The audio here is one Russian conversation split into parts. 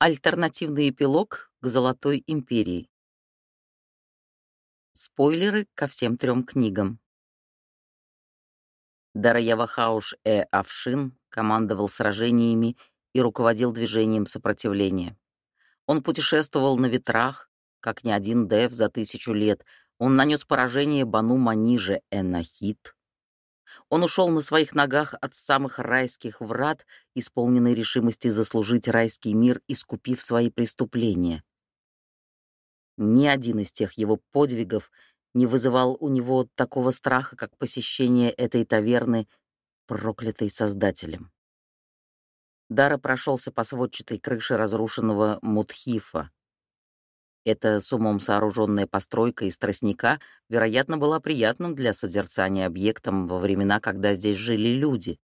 Альтернативный эпилог к Золотой империи. Спойлеры ко всем трем книгам. Дараявахауш Э. Авшин командовал сражениями и руководил движением сопротивления. Он путешествовал на ветрах, как ни один дев за тысячу лет. Он нанес поражение Бану Маниже Энахит, он ушел на своих ногах от самых райских врат, исполненной решимости заслужить райский мир, искупив свои преступления. Ни один из тех его подвигов не вызывал у него такого страха, как посещение этой таверны, проклятой Создателем. Дара прошелся по сводчатой крыше разрушенного Мудхифа, эта с умом сооруженная постройка из тростника, вероятно, была приятным для созерцания объектом во времена, когда здесь жили люди.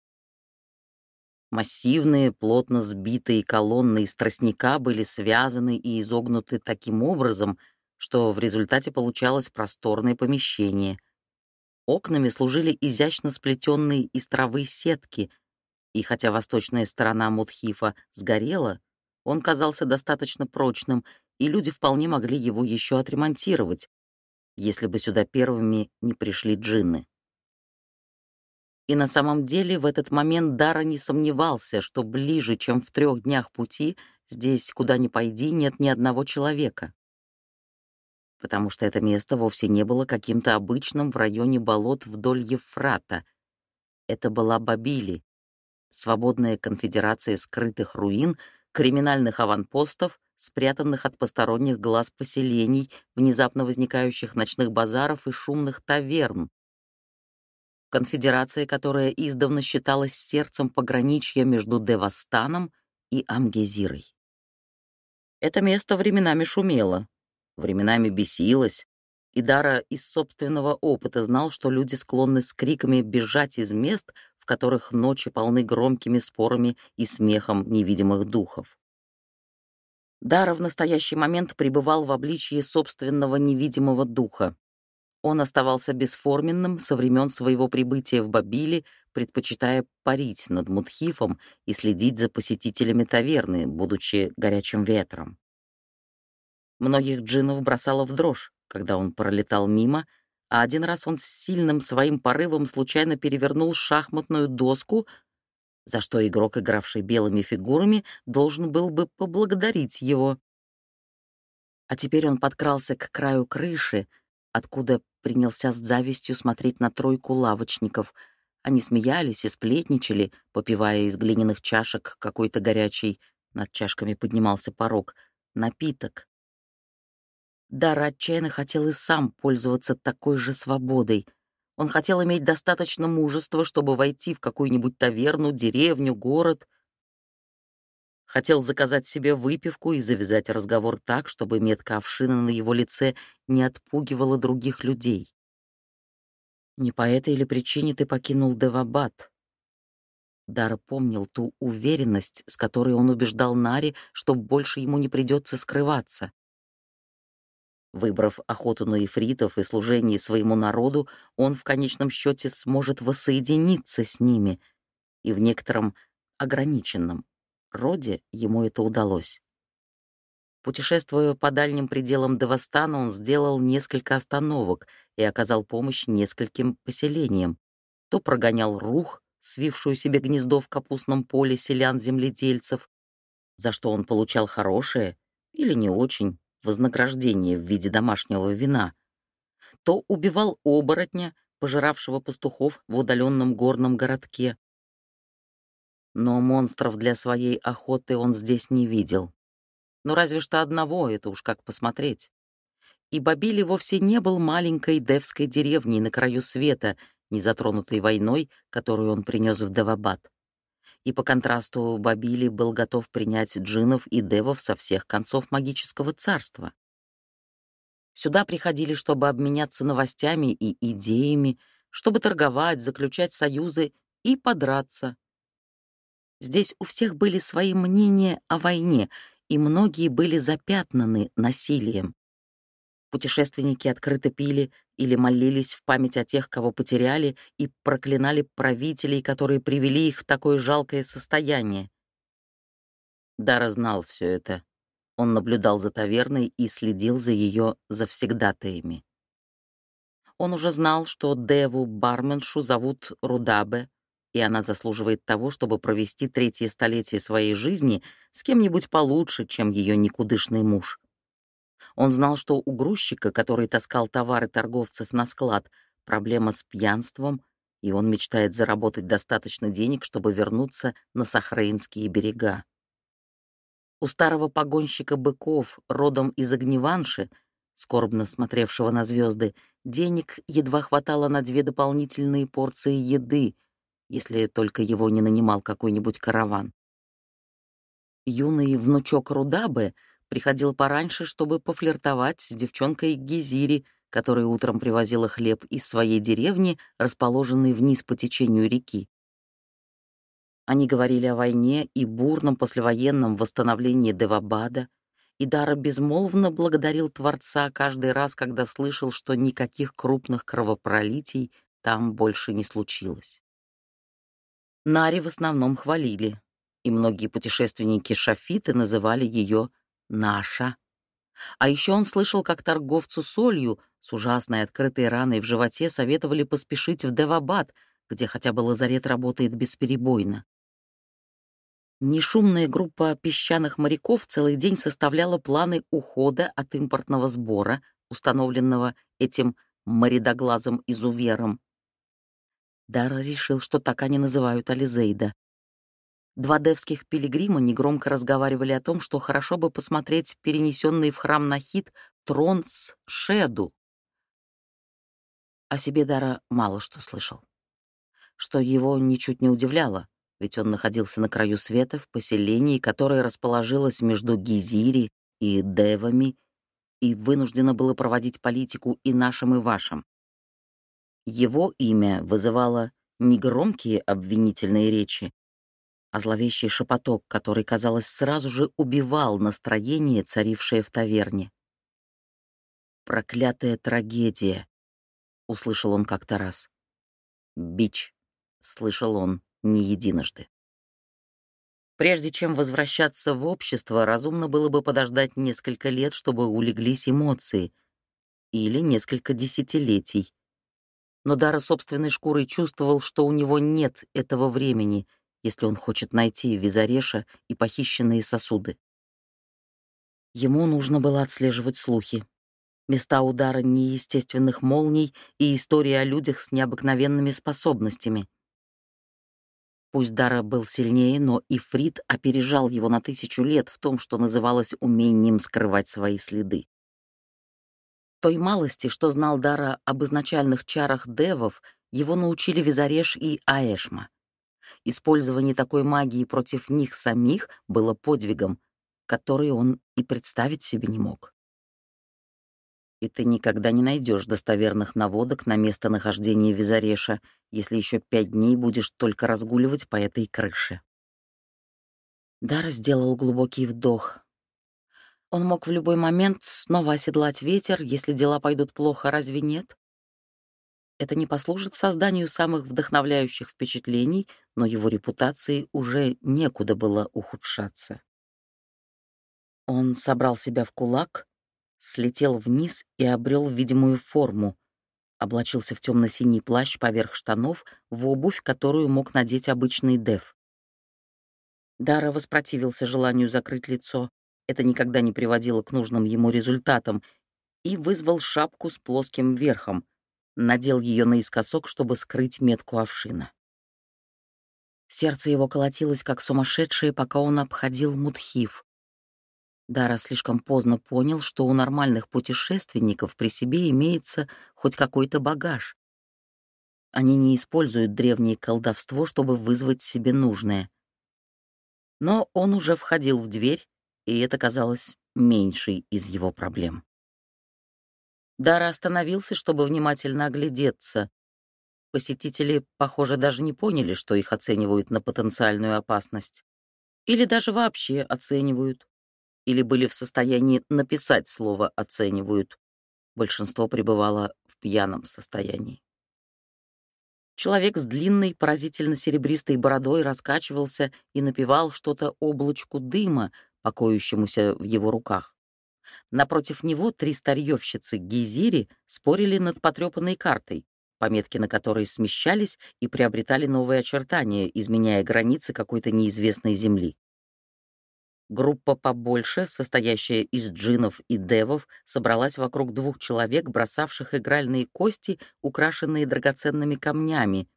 Массивные, плотно сбитые колонны из тростника были связаны и изогнуты таким образом, что в результате получалось просторное помещение. Окнами служили изящно сплетенные из травы сетки, и хотя восточная сторона Мудхифа сгорела, он казался достаточно прочным — и люди вполне могли его еще отремонтировать, если бы сюда первыми не пришли джинны. И на самом деле в этот момент Дара не сомневался, что ближе, чем в трех днях пути, здесь, куда ни пойди, нет ни одного человека. Потому что это место вовсе не было каким-то обычным в районе болот вдоль Евфрата. Это была Бабили, свободная конфедерация скрытых руин, криминальных аванпостов спрятанных от посторонних глаз поселений, внезапно возникающих ночных базаров и шумных таверн. Конфедерация, которая издавна считалась сердцем пограничья между Девастаном и Амгезирой. Это место временами шумело, временами бесилось, и Дара из собственного опыта знал, что люди склонны с криками бежать из мест, в которых ночи полны громкими спорами и смехом невидимых духов. Дара в настоящий момент пребывал в обличии собственного невидимого духа. Он оставался бесформенным со времен своего прибытия в Бабиле, предпочитая парить над Мудхифом и следить за посетителями таверны, будучи горячим ветром. Многих джиннов бросало в дрожь, когда он пролетал мимо, а один раз он с сильным своим порывом случайно перевернул шахматную доску, за что игрок, игравший белыми фигурами, должен был бы поблагодарить его. А теперь он подкрался к краю крыши, откуда принялся с завистью смотреть на тройку лавочников. Они смеялись и сплетничали, попивая из глиняных чашек какой-то горячий, над чашками поднимался порог, напиток. Дара отчаянно хотел и сам пользоваться такой же свободой — он хотел иметь достаточно мужества, чтобы войти в какую-нибудь таверну, деревню, город. Хотел заказать себе выпивку и завязать разговор так, чтобы метка овшина на его лице не отпугивала других людей. Не по этой или причине ты покинул Девабад? Дара помнил ту уверенность, с которой он убеждал Нари, что больше ему не придется скрываться. Выбрав охоту на ифритов и служение своему народу, он в конечном счете сможет воссоединиться с ними, и в некотором ограниченном роде ему это удалось. Путешествуя по дальним пределам Девастана, он сделал несколько остановок и оказал помощь нескольким поселениям. То прогонял рух, свившую себе гнездо в капустном поле селян-земледельцев, за что он получал хорошее или не очень вознаграждение в виде домашнего вина, то убивал оборотня, пожиравшего пастухов в удаленном горном городке. Но монстров для своей охоты он здесь не видел. Ну разве что одного, это уж как посмотреть. И Бабили вовсе не был маленькой девской деревней на краю света, не затронутой войной, которую он принес в Девабад и по контрасту Бабили был готов принять джинов и девов со всех концов магического царства. Сюда приходили, чтобы обменяться новостями и идеями, чтобы торговать, заключать союзы и подраться. Здесь у всех были свои мнения о войне, и многие были запятнаны насилием. Путешественники открыто пили или молились в память о тех, кого потеряли, и проклинали правителей, которые привели их в такое жалкое состояние. Дара знал все это. Он наблюдал за таверной и следил за ее завсегдатаями. Он уже знал, что Деву барменшу зовут Рудабе, и она заслуживает того, чтобы провести третье столетие своей жизни с кем-нибудь получше, чем ее никудышный муж. Он знал, что у грузчика, который таскал товары торговцев на склад, проблема с пьянством, и он мечтает заработать достаточно денег, чтобы вернуться на Сахрейнские берега. У старого погонщика быков, родом из Огневанши, скорбно смотревшего на звезды, денег едва хватало на две дополнительные порции еды, если только его не нанимал какой-нибудь караван. Юный внучок Рудабы приходил пораньше, чтобы пофлиртовать с девчонкой Гизири, которая утром привозила хлеб из своей деревни, расположенной вниз по течению реки. Они говорили о войне и бурном послевоенном восстановлении Девабада, и Дара безмолвно благодарил Творца каждый раз, когда слышал, что никаких крупных кровопролитий там больше не случилось. Нари в основном хвалили, и многие путешественники-шафиты называли ее «наша». А еще он слышал, как торговцу солью с ужасной открытой раной в животе советовали поспешить в Девабад, где хотя бы лазарет работает бесперебойно. Нешумная группа песчаных моряков целый день составляла планы ухода от импортного сбора, установленного этим моридоглазым изувером, Дара решил, что так они называют Ализейда. Два девских пилигрима негромко разговаривали о том, что хорошо бы посмотреть перенесенный в храм Нахид трон с Шеду. О себе Дара мало что слышал. Что его ничуть не удивляло, ведь он находился на краю света в поселении, которое расположилось между Гизири и Девами, и вынуждено было проводить политику и нашим, и вашим. Его имя вызывало не громкие обвинительные речи, а зловещий шепоток, который, казалось, сразу же убивал настроение, царившее в таверне. «Проклятая трагедия», — услышал он как-то раз. «Бич», — слышал он не единожды. Прежде чем возвращаться в общество, разумно было бы подождать несколько лет, чтобы улеглись эмоции, или несколько десятилетий, но Дара собственной шкурой чувствовал, что у него нет этого времени, если он хочет найти Визареша и похищенные сосуды. Ему нужно было отслеживать слухи. Места удара неестественных молний и истории о людях с необыкновенными способностями. Пусть Дара был сильнее, но Ифрит опережал его на тысячу лет в том, что называлось умением скрывать свои следы. Той малости, что знал Дара об изначальных чарах девов, его научили Визареш и Аэшма. Использование такой магии против них самих было подвигом, который он и представить себе не мог. И ты никогда не найдешь достоверных наводок на местонахождение Визареша, если еще пять дней будешь только разгуливать по этой крыше. Дара сделал глубокий вдох, он мог в любой момент снова оседлать ветер, если дела пойдут плохо, разве нет? Это не послужит созданию самых вдохновляющих впечатлений, но его репутации уже некуда было ухудшаться. Он собрал себя в кулак, слетел вниз и обрел видимую форму, облачился в темно-синий плащ поверх штанов, в обувь, которую мог надеть обычный дев. Дара воспротивился желанию закрыть лицо, это никогда не приводило к нужным ему результатам, и вызвал шапку с плоским верхом, надел ее наискосок, чтобы скрыть метку овшина. Сердце его колотилось, как сумасшедшее, пока он обходил Мудхив. Дара слишком поздно понял, что у нормальных путешественников при себе имеется хоть какой-то багаж. Они не используют древнее колдовство, чтобы вызвать себе нужное. Но он уже входил в дверь, и это казалось меньшей из его проблем. Дара остановился, чтобы внимательно оглядеться. Посетители, похоже, даже не поняли, что их оценивают на потенциальную опасность. Или даже вообще оценивают. Или были в состоянии написать слово «оценивают». Большинство пребывало в пьяном состоянии. Человек с длинной, поразительно серебристой бородой раскачивался и напевал что-то облачку дыма, покоящемуся в его руках. Напротив него три старьевщицы Гизири спорили над потрепанной картой, пометки на которой смещались и приобретали новые очертания, изменяя границы какой-то неизвестной земли. Группа побольше, состоящая из джинов и девов, собралась вокруг двух человек, бросавших игральные кости, украшенные драгоценными камнями.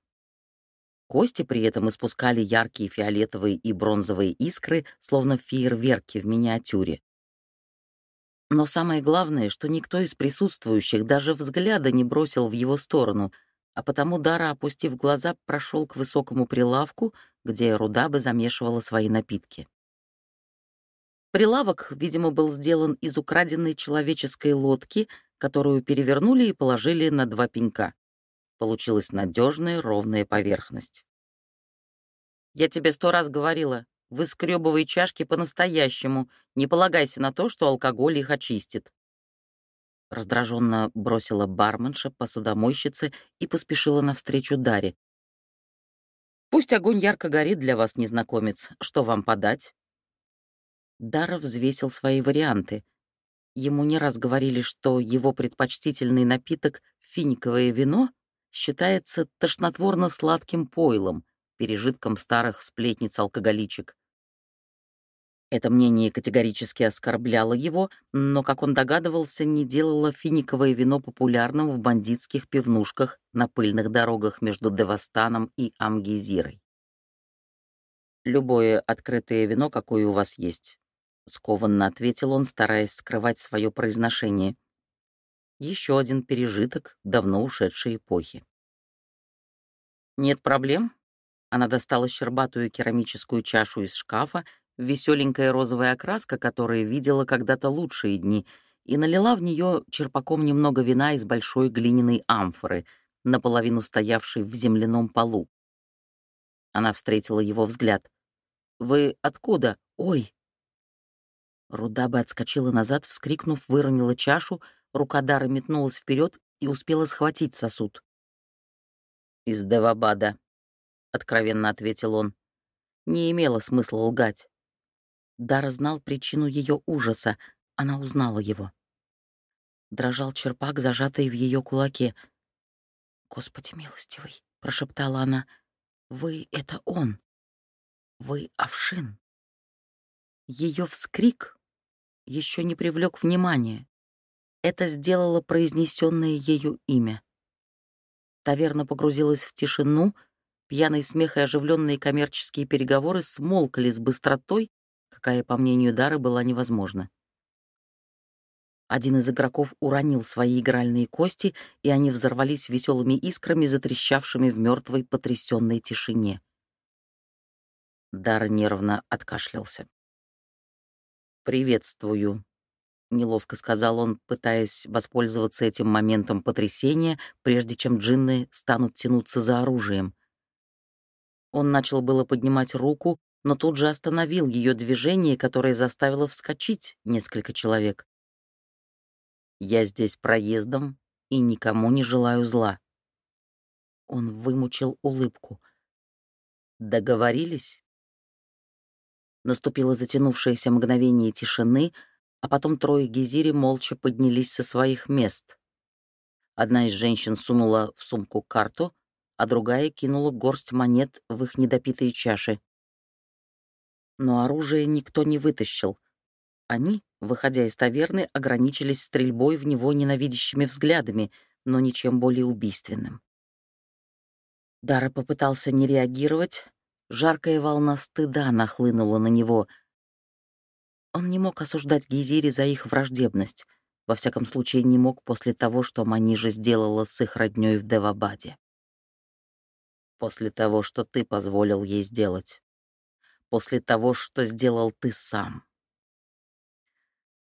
Кости при этом испускали яркие фиолетовые и бронзовые искры, словно фейерверки в миниатюре. Но самое главное, что никто из присутствующих даже взгляда не бросил в его сторону, а потому Дара, опустив глаза, прошел к высокому прилавку, где Рудабы замешивала свои напитки. Прилавок, видимо, был сделан из украденной человеческой лодки, которую перевернули и положили на два пенька. Получилась надежная ровная поверхность. «Я тебе сто раз говорила, выскребывай чашки по-настоящему, не полагайся на то, что алкоголь их очистит». Раздраженно бросила барменша посудомойщице и поспешила навстречу Даре. «Пусть огонь ярко горит для вас, незнакомец. Что вам подать?» Дара взвесил свои варианты. Ему не раз говорили, что его предпочтительный напиток — финиковое вино — считается тошнотворно-сладким пойлом, пережитком старых сплетниц-алкоголичек. Это мнение категорически оскорбляло его, но, как он догадывался, не делало финиковое вино популярным в бандитских пивнушках на пыльных дорогах между Девастаном и Амгизирой. «Любое открытое вино, какое у вас есть. — скованно ответил он, стараясь скрывать свое произношение. Еще один пережиток давно ушедшей эпохи. «Нет проблем?» Она достала щербатую керамическую чашу из шкафа, веселенькая розовая окраска, которая видела когда-то лучшие дни, и налила в нее черпаком немного вина из большой глиняной амфоры, наполовину стоявшей в земляном полу. Она встретила его взгляд. «Вы откуда? Ой!» Рудаба отскочила назад, вскрикнув, выронила чашу, рука метнулась вперед и успела схватить сосуд. «Из Девабада», — откровенно ответил он. Не имело смысла лгать. Дара знал причину ее ужаса, она узнала его. Дрожал черпак, зажатый в ее кулаке. «Господи милостивый», — прошептала она, — «вы — это он. Вы — Овшин». Ее вскрик еще не привлек внимания. Это сделало произнесенное ею имя. Таверна погрузилась в тишину, пьяный смех и оживленные коммерческие переговоры смолкли с быстротой, какая, по мнению Дары, была невозможна. Один из игроков уронил свои игральные кости, и они взорвались веселыми искрами, затрещавшими в мертвой потрясенной тишине. Дар нервно откашлялся. «Приветствую», — неловко сказал он, пытаясь воспользоваться этим моментом потрясения, прежде чем джинны станут тянуться за оружием. Он начал было поднимать руку, но тут же остановил ее движение, которое заставило вскочить несколько человек. «Я здесь проездом и никому не желаю зла». Он вымучил улыбку. «Договорились?» Наступило затянувшееся мгновение тишины, а потом трое гизири молча поднялись со своих мест. Одна из женщин сунула в сумку карту, а другая кинула горсть монет в их недопитые чаши. Но оружие никто не вытащил. Они, выходя из таверны, ограничились стрельбой в него ненавидящими взглядами, но ничем более убийственным. Дара попытался не реагировать, Жаркая волна стыда нахлынула на него. Он не мог осуждать Гизири за их враждебность. Во всяком случае, не мог после того, что Манижа сделала с их роднёй в Девабаде. После того, что ты позволил ей сделать. После того, что сделал ты сам.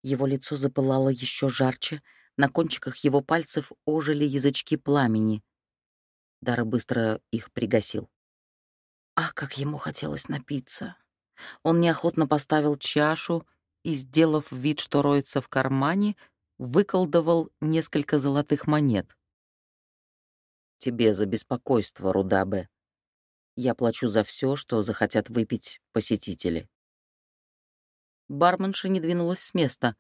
Его лицо запылало еще жарче, на кончиках его пальцев ожили язычки пламени. Дара быстро их пригасил. Ах, как ему хотелось напиться. Он неохотно поставил чашу и, сделав вид, что роется в кармане, выколдовал несколько золотых монет. Тебе за беспокойство, Рудабе. Я плачу за все, что захотят выпить посетители». Барменша не двинулась с места.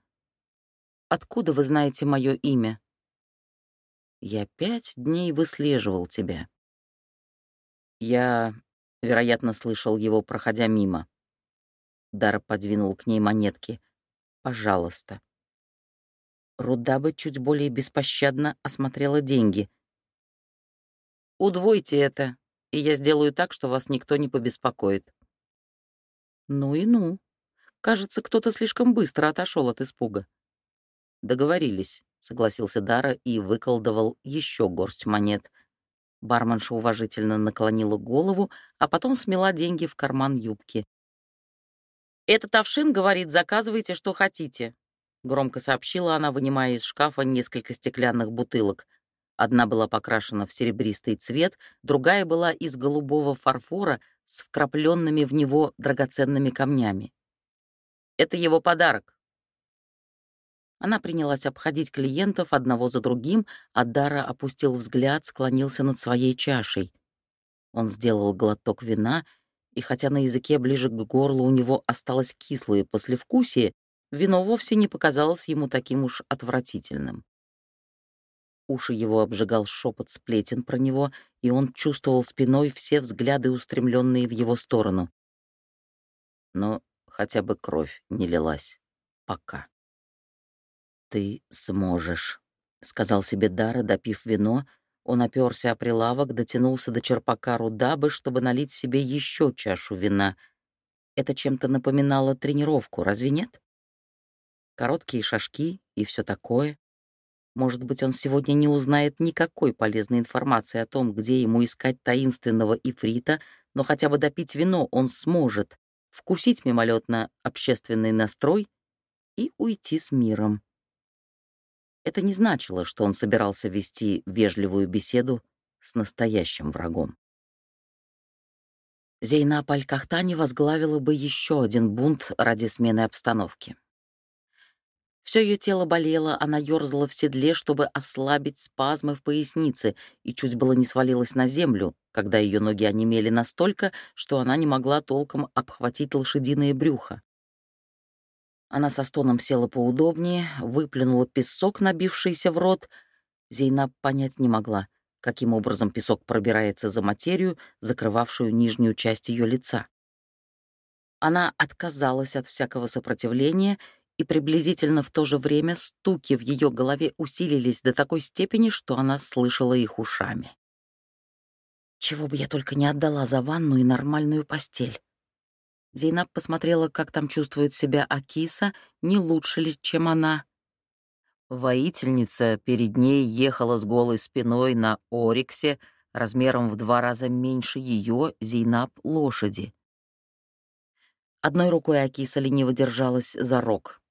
«Откуда вы знаете мое имя?» «Я пять дней выслеживал тебя». Я, вероятно, слышал его, проходя мимо. Дара подвинул к ней монетки. «Пожалуйста». Рудаба чуть более беспощадно осмотрела деньги. «Удвойте это, и я сделаю так, что вас никто не побеспокоит». «Ну и ну», Кажется, кто-то слишком быстро отошел от испуга. «Договорились», — согласился Дара и выколдовал еще горсть монет. Барменша уважительно наклонила голову, а потом смела деньги в карман юбки. «Этот овшин говорит, заказывайте, что хотите», — громко сообщила она, вынимая из шкафа несколько стеклянных бутылок. Одна была покрашена в серебристый цвет, другая была из голубого фарфора с вкрапленными в него драгоценными камнями. Это его подарок». Она принялась обходить клиентов одного за другим, а Дара опустил взгляд, склонился над своей чашей. Он сделал глоток вина, и хотя на языке ближе к горлу у него осталось кислое послевкусие, вино вовсе не показалось ему таким уж отвратительным. Уши его обжигал шепот сплетен про него, и он чувствовал спиной все взгляды, устремленные в его сторону. Но хотя бы кровь не лилась. Пока. «Ты сможешь», — сказал себе Дара, допив вино. Он оперся о прилавок, дотянулся до черпака рудабы, чтобы налить себе еще чашу вина. Это чем-то напоминало тренировку, разве нет? Короткие шажки и все такое. Может быть, он сегодня не узнает никакой полезной информации о том, где ему искать таинственного ифрита, но хотя бы допить вино он сможет вкусить мимолетно общественный настрой и уйти с миром. Это не значило, что он собирался вести вежливую беседу с настоящим врагом. Зейна Аль-Кахтани возглавила бы еще один бунт ради смены обстановки. Все ее тело болело, она ерзала в седле, чтобы ослабить спазмы в пояснице, и чуть было не свалилась на землю, когда ее ноги онемели настолько, что она не могла толком обхватить лошадиное брюхо. Она со стоном села поудобнее, выплюнула песок, набившийся в рот. Зейнаб понять не могла, каким образом песок пробирается за материю, закрывавшую нижнюю часть ее лица. Она отказалась от всякого сопротивления и приблизительно в то же время стуки в ее голове усилились до такой степени, что она слышала их ушами. Чего бы я только не отдала за ванну и нормальную постель. Зейнаб посмотрела, как там чувствует себя Акиса, не лучше ли, чем она. Воительница перед ней ехала с голой спиной на Ориксе, размером в два раза меньше ее, Зейнаб, лошади. Одной рукой Акиса лениво держалась за рог.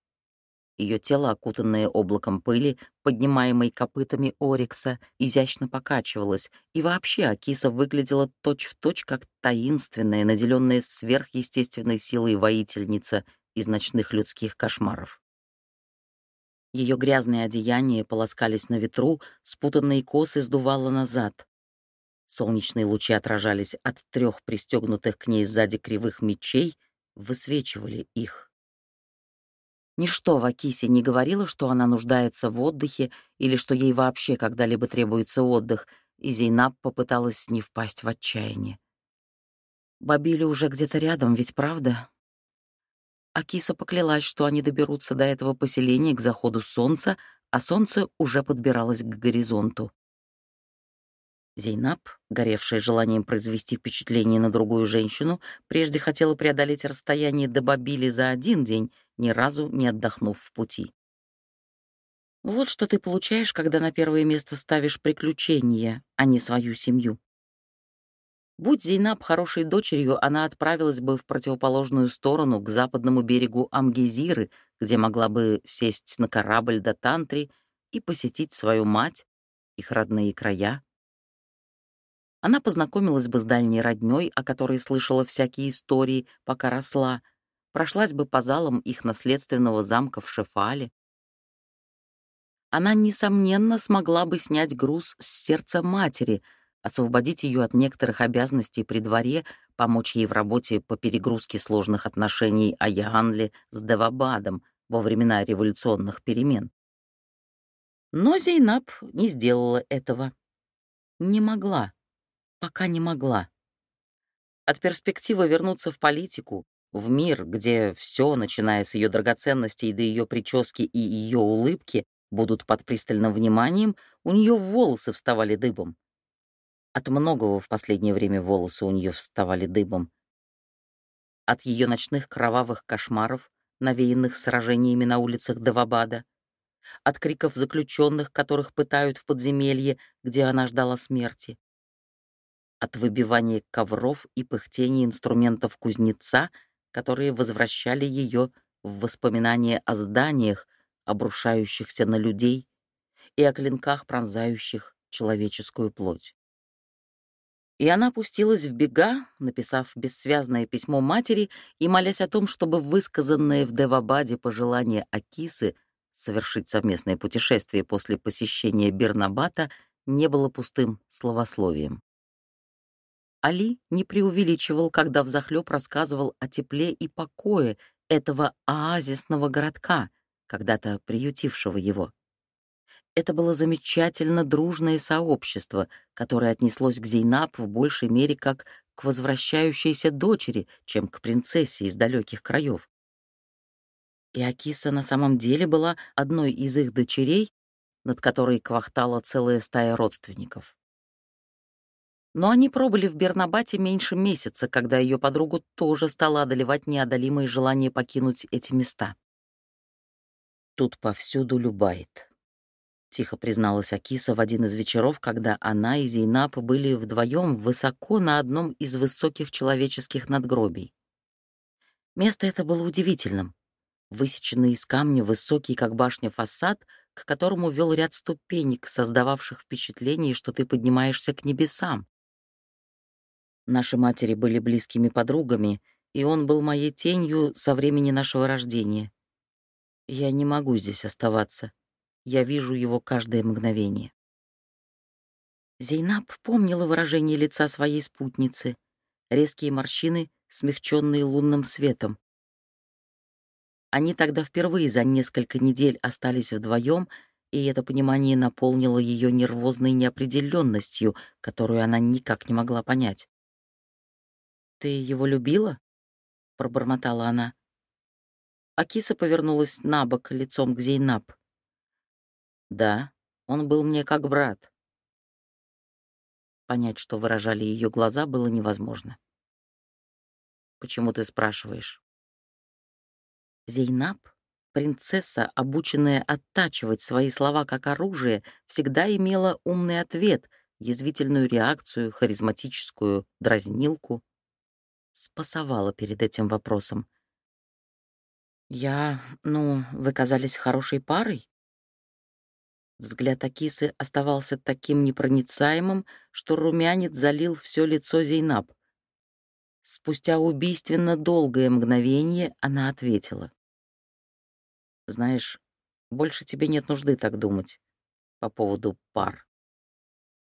Ее тело, окутанное облаком пыли, поднимаемой копытами Орикса, изящно покачивалось, и вообще Акиса выглядела точь-в-точь точь как таинственная, наделенная сверхъестественной силой воительница из ночных людских кошмаров. Ее грязные одеяния полоскались на ветру, спутанные косы сдувало назад. Солнечные лучи отражались от трех пристегнутых к ней сзади кривых мечей, высвечивали их. Ничто в Акисе не говорило, что она нуждается в отдыхе или что ей вообще когда-либо требуется отдых, и Зейнаб попыталась не впасть в отчаяние. Бабили уже где-то рядом, ведь правда? Акиса поклялась, что они доберутся до этого поселения к заходу солнца, а солнце уже подбиралось к горизонту. Зейнаб, горевшая желанием произвести впечатление на другую женщину, прежде хотела преодолеть расстояние до Бабили за один день, ни разу не отдохнув в пути. Вот что ты получаешь, когда на первое место ставишь приключения, а не свою семью. Будь Зейнаб хорошей дочерью, она отправилась бы в противоположную сторону, к западному берегу Амгезиры, где могла бы сесть на корабль до Тантри и посетить свою мать, их родные края. Она познакомилась бы с дальней роднёй, о которой слышала всякие истории, пока росла, прошлась бы по залам их наследственного замка в Шефале. Она, несомненно, смогла бы снять груз с сердца матери, освободить ее от некоторых обязанностей при дворе, помочь ей в работе по перегрузке сложных отношений Аяганли с Девабадом во времена революционных перемен. Но Зейнаб не сделала этого. Не могла. Пока не могла. От перспективы вернуться в политику, в мир, где все, начиная с ее драгоценностей до ее прически и ее улыбки, будут под пристальным вниманием, у нее волосы вставали дыбом. От многого в последнее время волосы у нее вставали дыбом. От ее ночных кровавых кошмаров, навеянных сражениями на улицах Давабада, от криков заключенных, которых пытают в подземелье, где она ждала смерти, от выбивания ковров и пыхтения инструментов кузнеца, которые возвращали ее в воспоминания о зданиях, обрушающихся на людей, и о клинках, пронзающих человеческую плоть. И она пустилась в бега, написав бессвязное письмо матери и молясь о том, чтобы высказанное в Девабаде пожелание Акисы совершить совместное путешествие после посещения Бернабата не было пустым словословием. Али не преувеличивал, когда взахлёб рассказывал о тепле и покое этого оазисного городка, когда-то приютившего его. Это было замечательно дружное сообщество, которое отнеслось к Зейнаб в большей мере как к возвращающейся дочери, чем к принцессе из далеких краев. И Акиса на самом деле была одной из их дочерей, над которой квахтала целая стая родственников. Но они пробыли в Бернабате меньше месяца, когда ее подругу тоже стало одолевать неодолимое желание покинуть эти места. Тут повсюду любает тихо призналась Акиса в один из вечеров, когда она и Зейнаб были вдвоем высоко на одном из высоких человеческих надгробий. Место это было удивительным. Высеченный из камня высокий, как башня, фасад, к которому вел ряд ступенек, создававших впечатление, что ты поднимаешься к небесам. Наши матери были близкими подругами, и он был моей тенью со времени нашего рождения. Я не могу здесь оставаться. Я вижу его каждое мгновение. Зейнаб помнила выражение лица своей спутницы, резкие морщины, смягченные лунным светом. Они тогда впервые за несколько недель остались вдвоем, и это понимание наполнило ее нервозной неопределенностью, которую она никак не могла понять. «Ты его любила?» — пробормотала она. Акиса повернулась на бок лицом к Зейнаб. Да, он был мне как брат. Понять, что выражали ее глаза, было невозможно. Почему ты спрашиваешь? Зейнаб, принцесса, обученная оттачивать свои слова как оружие, всегда имела умный ответ, язвительную реакцию, харизматическую дразнилку. Спасовала перед этим вопросом. «Я... ну, вы казались хорошей парой?» Взгляд Акисы оставался таким непроницаемым, что румянец залил все лицо Зейнаб. Спустя убийственно долгое мгновение она ответила. «Знаешь, больше тебе нет нужды так думать по поводу пар.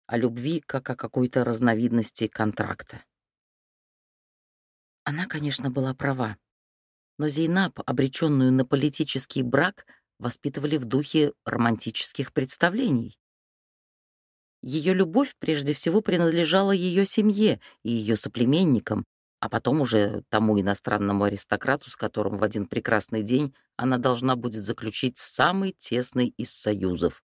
О любви, как о какой-то разновидности контракта». Она, конечно, была права. Но Зейнаб, обреченную на политический брак, воспитывали в духе романтических представлений. Ее любовь прежде всего принадлежала ее семье и ее соплеменникам, а потом уже тому иностранному аристократу, с которым в один прекрасный день она должна будет заключить самый тесный из союзов.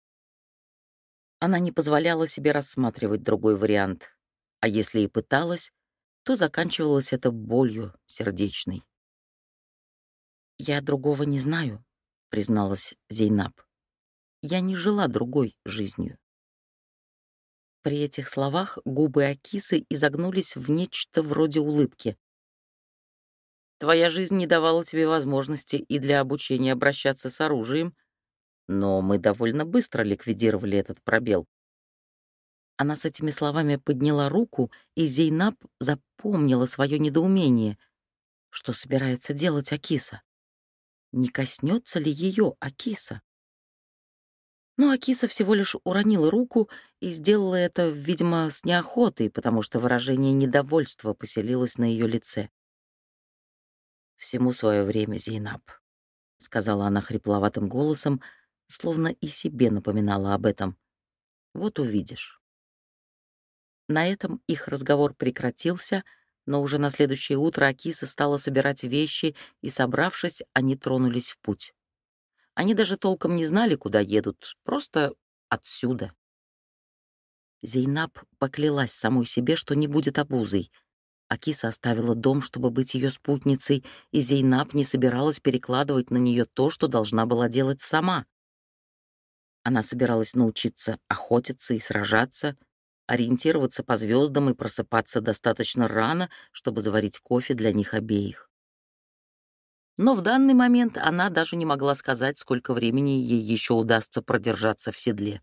Она не позволяла себе рассматривать другой вариант, а если и пыталась, то заканчивалось это болью сердечной. «Я другого не знаю», призналась Зейнаб. Я не жила другой жизнью. При этих словах губы Акисы изогнулись в нечто вроде улыбки. Твоя жизнь не давала тебе возможности и для обучения обращаться с оружием, но мы довольно быстро ликвидировали этот пробел. Она с этими словами подняла руку, и Зейнаб запомнила свое недоумение. Что собирается делать Акиса? не коснется ли ее Акиса. Но Акиса всего лишь уронила руку и сделала это, видимо, с неохотой, потому что выражение недовольства поселилось на ее лице. «Всему свое время, Зейнаб», — сказала она хрипловатым голосом, словно и себе напоминала об этом. «Вот увидишь». На этом их разговор прекратился, но уже на следующее утро Акиса стала собирать вещи, и, собравшись, они тронулись в путь. Они даже толком не знали, куда едут, просто отсюда. Зейнаб поклялась самой себе, что не будет обузой. Акиса оставила дом, чтобы быть ее спутницей, и Зейнаб не собиралась перекладывать на нее то, что должна была делать сама. Она собиралась научиться охотиться и сражаться, ориентироваться по звездам и просыпаться достаточно рано, чтобы заварить кофе для них обеих. Но в данный момент она даже не могла сказать, сколько времени ей еще удастся продержаться в седле.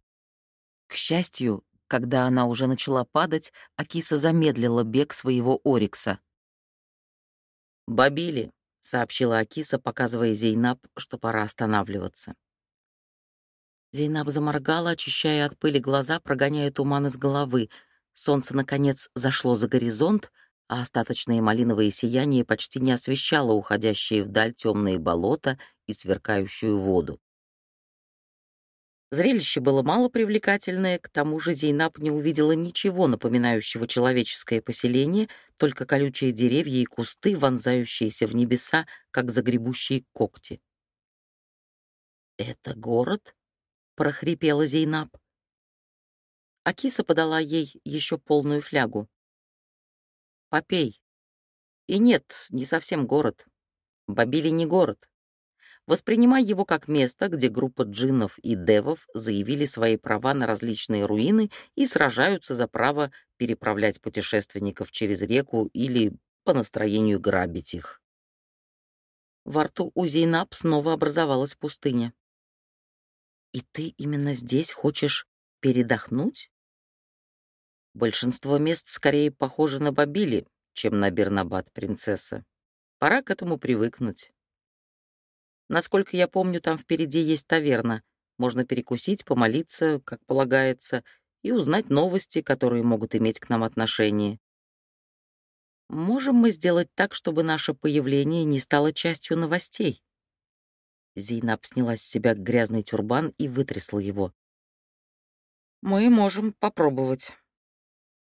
К счастью, когда она уже начала падать, Акиса замедлила бег своего Орикса. «Бабили», — сообщила Акиса, показывая Зейнаб, что пора останавливаться. Зейнаб заморгала, очищая от пыли глаза, прогоняя туман из головы. Солнце, наконец, зашло за горизонт, а остаточное малиновое сияние почти не освещало уходящие вдаль темные болота и сверкающую воду. Зрелище было мало привлекательное, к тому же Зейнаб не увидела ничего напоминающего человеческое поселение, только колючие деревья и кусты, вонзающиеся в небеса, как загребущие когти. «Это город?» — прохрипела Зейнаб. Акиса подала ей еще полную флягу. Попей. И нет, не совсем город. Бабили не город. Воспринимай его как место, где группа джиннов и девов заявили свои права на различные руины и сражаются за право переправлять путешественников через реку или по настроению грабить их. Во рту у Зейнаб снова образовалась пустыня. «И ты именно здесь хочешь передохнуть?» Большинство мест скорее похожи на Бабили, чем на Бернабад, принцесса. Пора к этому привыкнуть. Насколько я помню, там впереди есть таверна. Можно перекусить, помолиться, как полагается, и узнать новости, которые могут иметь к нам отношение. Можем мы сделать так, чтобы наше появление не стало частью новостей? Зейнаб сняла с себя грязный тюрбан и вытрясла его. Мы можем попробовать.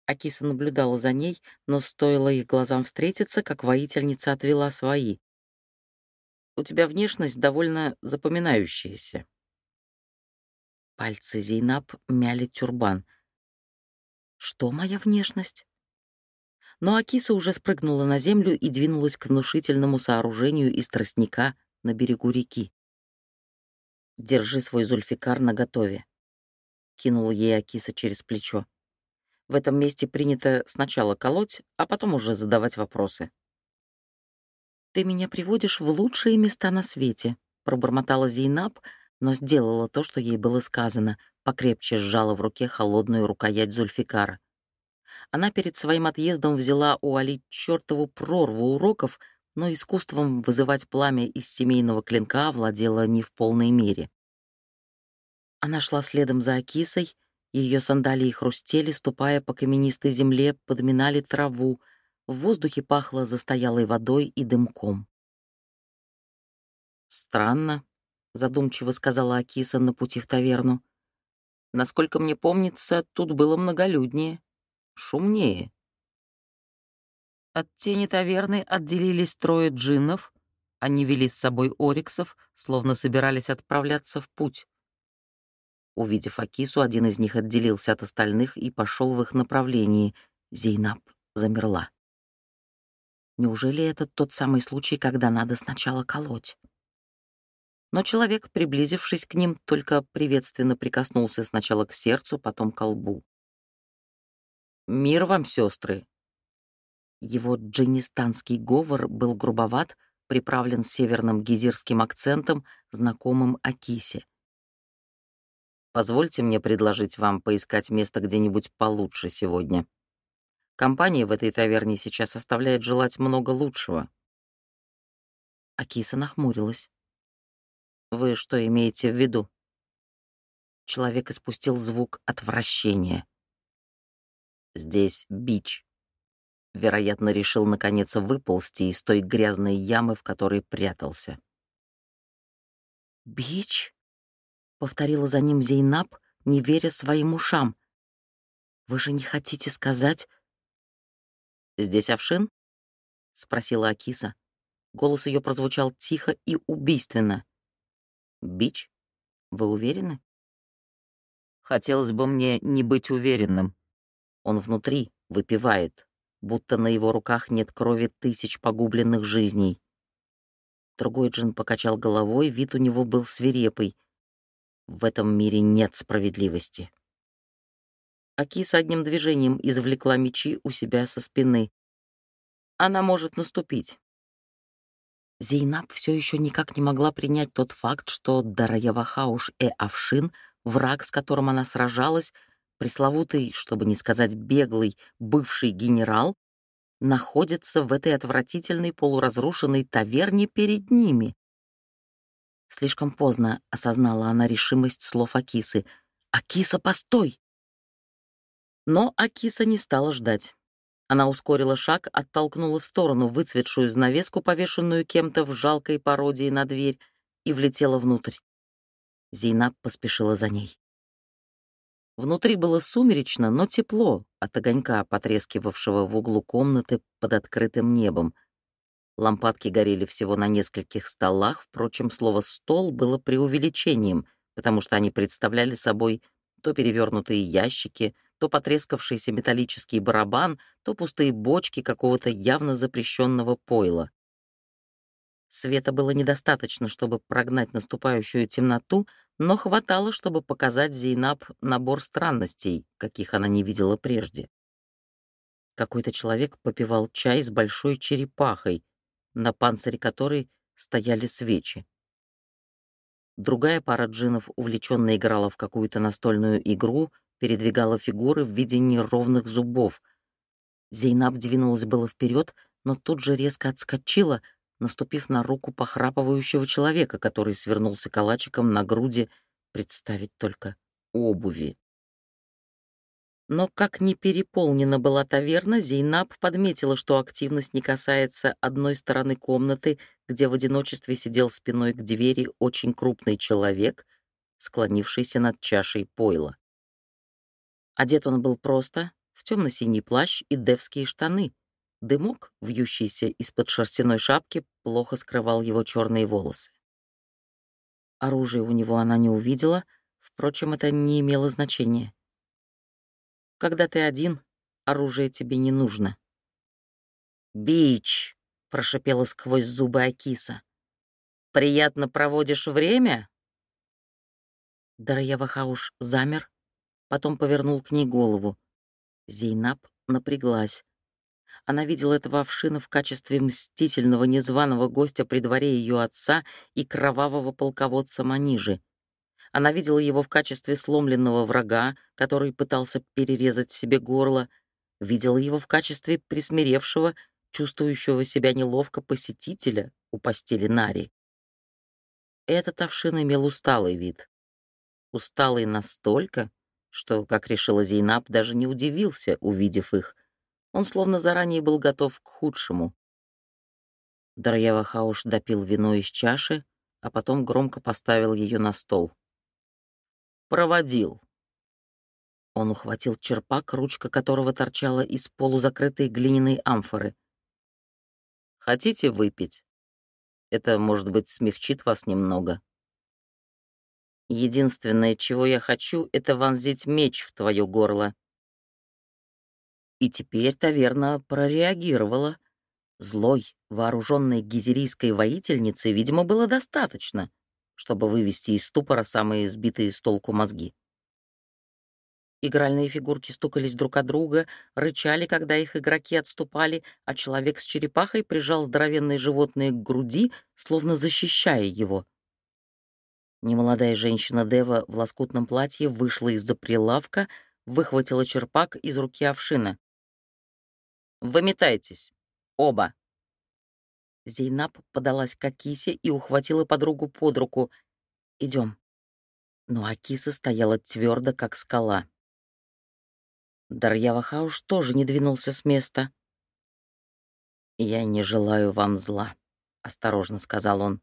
Акиса наблюдала за ней, но стоило их глазам встретиться, как воительница отвела свои. «У тебя внешность довольно запоминающаяся». Пальцы Зейнаб мяли тюрбан. «Что моя внешность?» Но Акиса уже спрыгнула на землю и двинулась к внушительному сооружению из тростника на берегу реки. «Держи свой зульфикар наготове», — кинула ей Акиса через плечо. В этом месте принято сначала колоть, а потом уже задавать вопросы. «Ты меня приводишь в лучшие места на свете», — пробормотала Зейнаб, но сделала то, что ей было сказано, покрепче сжала в руке холодную рукоять Зульфикара. Она перед своим отъездом взяла у Али чертову прорву уроков, но искусством вызывать пламя из семейного клинка владела не в полной мере. Она шла следом за Акисой, ее сандалии хрустели, ступая по каменистой земле, подминали траву. В воздухе пахло застоялой водой и дымком. «Странно», — задумчиво сказала Акиса на пути в таверну. «Насколько мне помнится, тут было многолюднее, шумнее». От тени таверны отделились трое джиннов. Они вели с собой ориксов, словно собирались отправляться в путь. Увидев Акису, один из них отделился от остальных и пошел в их направлении. Зейнаб замерла. Неужели это тот самый случай, когда надо сначала колоть? Но человек, приблизившись к ним, только приветственно прикоснулся сначала к сердцу, потом к лбу. «Мир вам, сестры!» Его джинистанский говор был грубоват, приправлен северным гизирским акцентом, знакомым Акисе. Позвольте мне предложить вам поискать место где-нибудь получше сегодня. Компания в этой таверне сейчас оставляет желать много лучшего». Акиса нахмурилась. «Вы что имеете в виду?» Человек испустил звук отвращения. Здесь бич. Вероятно, решил наконец выползти из той грязной ямы, в которой прятался. «Бич?» — повторила за ним Зейнаб, не веря своим ушам. «Вы же не хотите сказать...» «Здесь овшин?» — спросила Акиса. Голос ее прозвучал тихо и убийственно. «Бич? Вы уверены?» «Хотелось бы мне не быть уверенным. Он внутри, выпивает, будто на его руках нет крови тысяч погубленных жизней». Другой джин покачал головой, вид у него был свирепый. В этом мире нет справедливости. Акиса одним движением извлекла мечи у себя со спины. Она может наступить. Зейнаб все еще никак не могла принять тот факт, что Дараявахауш э Авшин, враг, с которым она сражалась, пресловутый, чтобы не сказать беглый, бывший генерал, находится в этой отвратительной полуразрушенной таверне перед ними. Слишком поздно осознала она решимость слов Акисы. «Акиса, постой!» Но Акиса не стала ждать. Она ускорила шаг, оттолкнула в сторону выцветшую занавеску, повешенную кем-то в жалкой пародии на дверь, и влетела внутрь. Зейнаб поспешила за ней. Внутри было сумеречно, но тепло от огонька, потрескивавшего в углу комнаты под открытым небом. Лампадки горели всего на нескольких столах, впрочем, слово «стол» было преувеличением, потому что они представляли собой то перевернутые ящики — то потрескавшийся металлический барабан, то пустые бочки какого-то явно запрещенного пойла. Света было недостаточно, чтобы прогнать наступающую темноту, но хватало, чтобы показать Зейнаб набор странностей, каких она не видела прежде. Какой-то человек попивал чай с большой черепахой, на панцире которой стояли свечи. Другая пара джинов увлеченно играла в какую-то настольную игру, передвигала фигуры в виде неровных зубов. Зейнаб двинулась было вперед, но тут же резко отскочила, наступив на руку похрапывающего человека, который свернулся калачиком на груди, представить только обуви. Но как не переполнена была таверна, Зейнаб подметила, что активность не касается одной стороны комнаты, где в одиночестве сидел спиной к двери очень крупный человек, склонившийся над чашей пойла. Одет он был просто, в темно-синий плащ и девские штаны. Дымок, вьющийся из-под шерстяной шапки, плохо скрывал его черные волосы. Оружия у него она не увидела, впрочем, это не имело значения. Когда ты один, оружие тебе не нужно. «Бич!» — прошипела сквозь зубы Акиса. «Приятно проводишь время?» Дарьявахауш замер, потом повернул к ней голову. Зейнаб напряглась. Она видела этого овшина в качестве мстительного незваного гостя при дворе ее отца и кровавого полководца Манижи. Она видела его в качестве сломленного врага, который пытался перерезать себе горло, видела его в качестве присмиревшего, чувствующего себя неловко посетителя у постели Нари. Этот овшин имел усталый вид. Усталый настолько, что, как решила Зейнаб, даже не удивился, увидев их. Он словно заранее был готов к худшему. Дарьява Хауш допил вино из чаши, а потом громко поставил ее на стол. «Проводил». Он ухватил черпак, ручка которого торчала из полузакрытой глиняной амфоры. «Хотите выпить? Это, может быть, смягчит вас немного». Единственное, чего я хочу, это вонзить меч в твое горло. И теперь таверна прореагировала. Злой, вооруженной гизерийской воительницы, видимо, было достаточно, чтобы вывести из ступора самые сбитые с толку мозги. Игральные фигурки стукались друг от друга, рычали, когда их игроки отступали, а человек с черепахой прижал здоровенные животные к груди, словно защищая его — Немолодая женщина Дева в лоскутном платье вышла из-за прилавка, выхватила черпак из руки овшина. «Выметайтесь! Оба!» Зейнаб подалась к Акисе и ухватила подругу под руку. «Идем». Но Акиса стояла твердо, как скала. Дарьявахауш тоже не двинулся с места. «Я не желаю вам зла», — осторожно сказал он.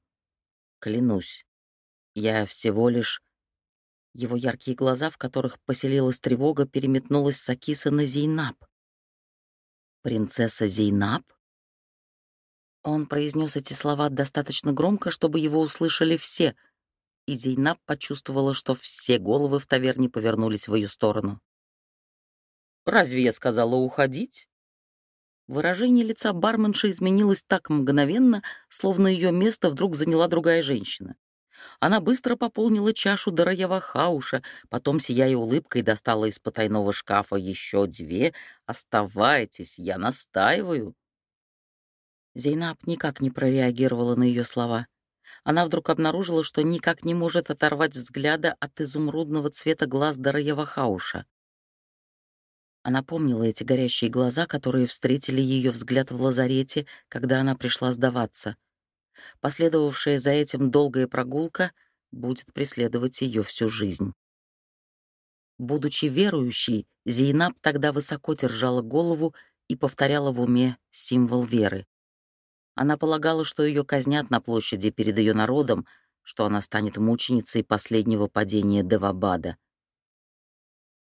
«Клянусь, я всего лишь...» Его яркие глаза, в которых поселилась тревога, переметнулась с Акиса на Зейнаб. «Принцесса Зейнаб?» Он произнес эти слова достаточно громко, чтобы его услышали все, и Зейнаб почувствовала, что все головы в таверне повернулись в ее сторону. «Разве я сказала уходить?» Выражение лица барменши изменилось так мгновенно, словно ее место вдруг заняла другая женщина. Она быстро пополнила чашу Дороева Хауша, потом, сияя улыбкой, достала из потайного шкафа еще две. «Оставайтесь, я настаиваю». Зейнаб никак не прореагировала на ее слова. Она вдруг обнаружила, что никак не может оторвать взгляда от изумрудного цвета глаз Дороева Хауша. Она помнила эти горящие глаза, которые встретили ее взгляд в лазарете, когда она пришла сдаваться — Последовавшая за этим долгая прогулка будет преследовать ее всю жизнь. Будучи верующей, Зейнаб тогда высоко держала голову и повторяла в уме символ веры. Она полагала, что ее казнят на площади перед ее народом, что она станет мученицей последнего падения Девабада.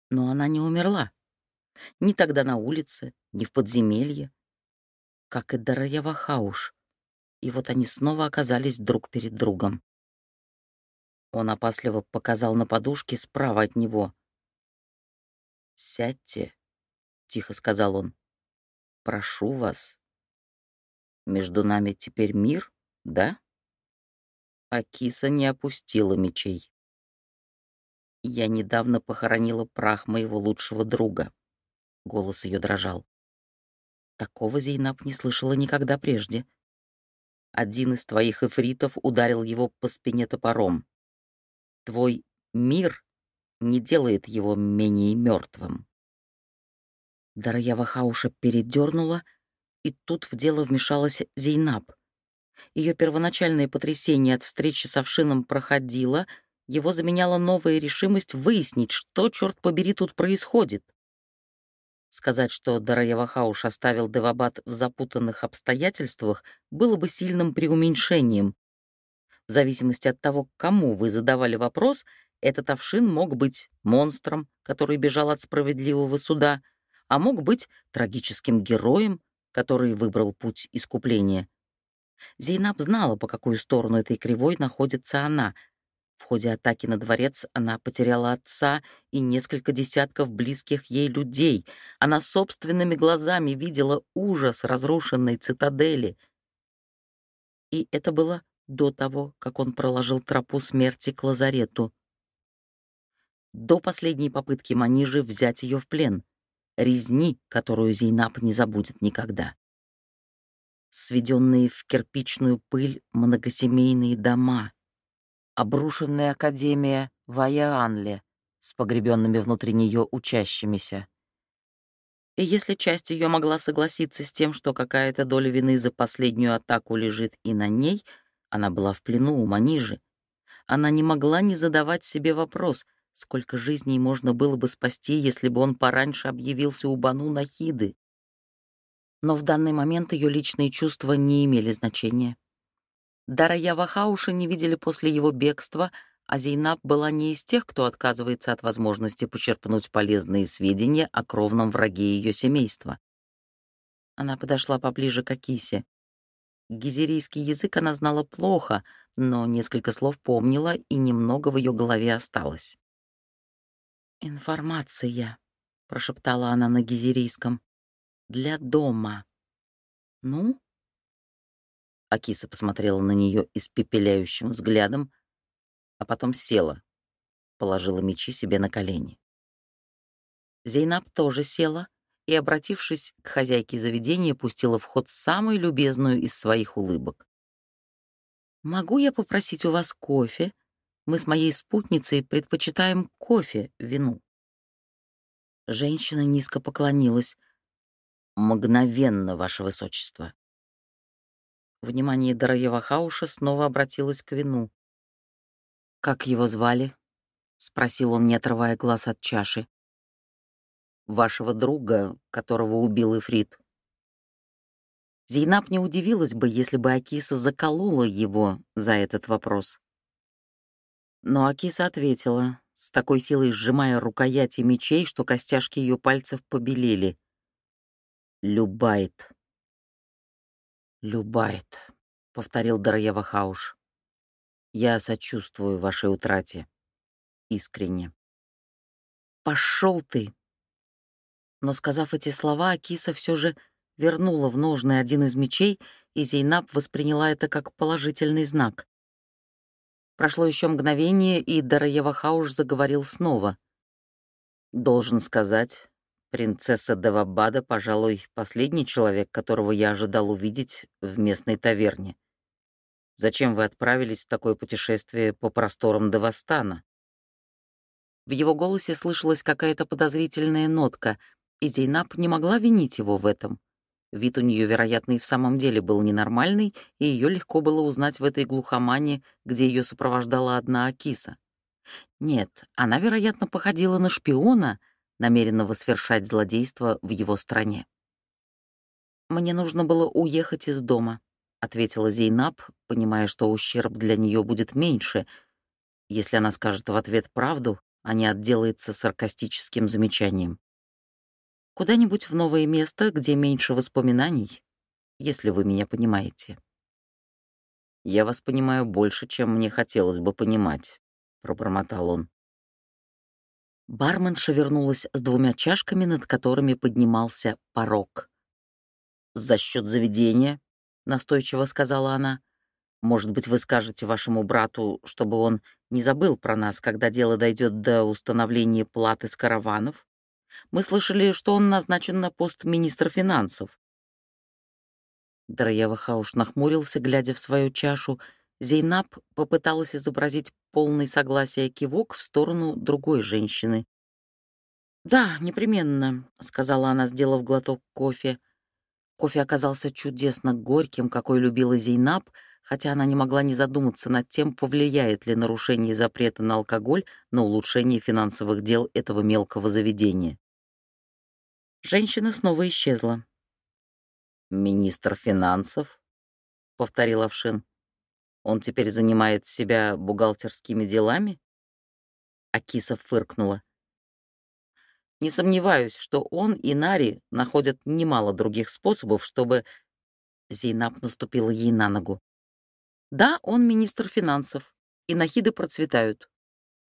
Но она не умерла. Ни тогда на улице, ни в подземелье. Как и Дараява Хауш и вот они снова оказались друг перед другом. Он опасливо показал на подушке справа от него. «Сядьте», — тихо сказал он. «Прошу вас. Между нами теперь мир, да?» А киса не опустила мечей. «Я недавно похоронила прах моего лучшего друга». Голос ее дрожал. Такого Зейнаб не слышала никогда прежде. Один из твоих эфритов ударил его по спине топором. Твой мир не делает его менее мертвым. Дарьява Хауша передернула, и тут в дело вмешалась Зейнаб. Ее первоначальное потрясение от встречи с Овшином проходило, его заменяла новая решимость выяснить, что, черт побери, тут происходит. Сказать, что Дараявахауш оставил Девабад в запутанных обстоятельствах, было бы сильным преуменьшением. В зависимости от того, кому вы задавали вопрос, этот Овшин мог быть монстром, который бежал от справедливого суда, а мог быть трагическим героем, который выбрал путь искупления. Зейнаб знала, по какую сторону этой кривой находится она — в ходе атаки на дворец она потеряла отца и несколько десятков близких ей людей. Она собственными глазами видела ужас разрушенной цитадели. И это было до того, как он проложил тропу смерти к лазарету. До последней попытки Манижи взять ее в плен. Резни, которую Зейнаб не забудет никогда. Сведенные в кирпичную пыль многосемейные дома — обрушенная академия в Аяанле с погребенными внутри нее учащимися. И если часть ее могла согласиться с тем, что какая-то доля вины за последнюю атаку лежит и на ней, она была в плену у Манижи. Она не могла не задавать себе вопрос, сколько жизней можно было бы спасти, если бы он пораньше объявился у Бану Нахиды. Но в данный момент ее личные чувства не имели значения. Дарая Вахауша не видели после его бегства, а Зейнаб была не из тех, кто отказывается от возможности почерпнуть полезные сведения о кровном враге ее семейства. Она подошла поближе к Акисе. Гизерийский язык она знала плохо, но несколько слов помнила, и немного в ее голове осталось. «Информация», — прошептала она на гизерийском, — «для дома». «Ну, Акиса посмотрела на нее испепеляющим взглядом, а потом села, положила мечи себе на колени. Зейнаб тоже села и, обратившись к хозяйке заведения, пустила в ход самую любезную из своих улыбок. «Могу я попросить у вас кофе? Мы с моей спутницей предпочитаем кофе вину». Женщина низко поклонилась. «Мгновенно, ваше высочество». Внимание Дороева Хауша снова обратилось к вину. «Как его звали?» спросил он, не отрывая глаз от чаши. «Вашего друга, которого убил Ифрит». Зейнаб не удивилась бы, если бы Акиса заколола его за этот вопрос. Но Акиса ответила, с такой силой сжимая рукояти мечей, что костяшки ее пальцев побелели. «Любайт». «Любайт», — повторил Дарьева Хауш. «Я сочувствую вашей утрате. Искренне». «Пошел ты!» Но, сказав эти слова, Акиса все же вернула в ножны один из мечей, и Зейнаб восприняла это как положительный знак. Прошло еще мгновение, и Дараева Хауш заговорил снова. «Должен сказать, принцесса Девабада, пожалуй, последний человек, которого я ожидал увидеть в местной таверне. Зачем вы отправились в такое путешествие по просторам Девастана?» В его голосе слышалась какая-то подозрительная нотка, и Зейнаб не могла винить его в этом. Вид у нее, вероятно, и в самом деле был ненормальный, и ее легко было узнать в этой глухомане, где ее сопровождала одна Акиса. Нет, она, вероятно, походила на шпиона, намеренного совершать злодейство в его стране. «Мне нужно было уехать из дома», — ответила Зейнаб, понимая, что ущерб для нее будет меньше. Если она скажет в ответ правду, а не отделается саркастическим замечанием. Куда-нибудь в новое место, где меньше воспоминаний, если вы меня понимаете. «Я вас понимаю больше, чем мне хотелось бы понимать», — пробормотал он. Барменша вернулась с двумя чашками, над которыми поднимался порог. «За счет заведения», — настойчиво сказала она. «Может быть, вы скажете вашему брату, чтобы он не забыл про нас, когда дело дойдет до установления платы с караванов?» Мы слышали, что он назначен на пост министра финансов. Дарьява Хауш нахмурился, глядя в свою чашу. Зейнаб попыталась изобразить полный согласие кивок в сторону другой женщины. «Да, непременно», — сказала она, сделав глоток кофе. Кофе оказался чудесно горьким, какой любила Зейнаб, хотя она не могла не задуматься над тем, повлияет ли нарушение запрета на алкоголь на улучшение финансовых дел этого мелкого заведения. Женщина снова исчезла. «Министр финансов?» — повторил Овшин. «Он теперь занимает себя бухгалтерскими делами?» Акиса фыркнула. «Не сомневаюсь, что он и Нари находят немало других способов, чтобы...» Зейнаб наступила ей на ногу. «Да, он министр финансов, и нахиды процветают.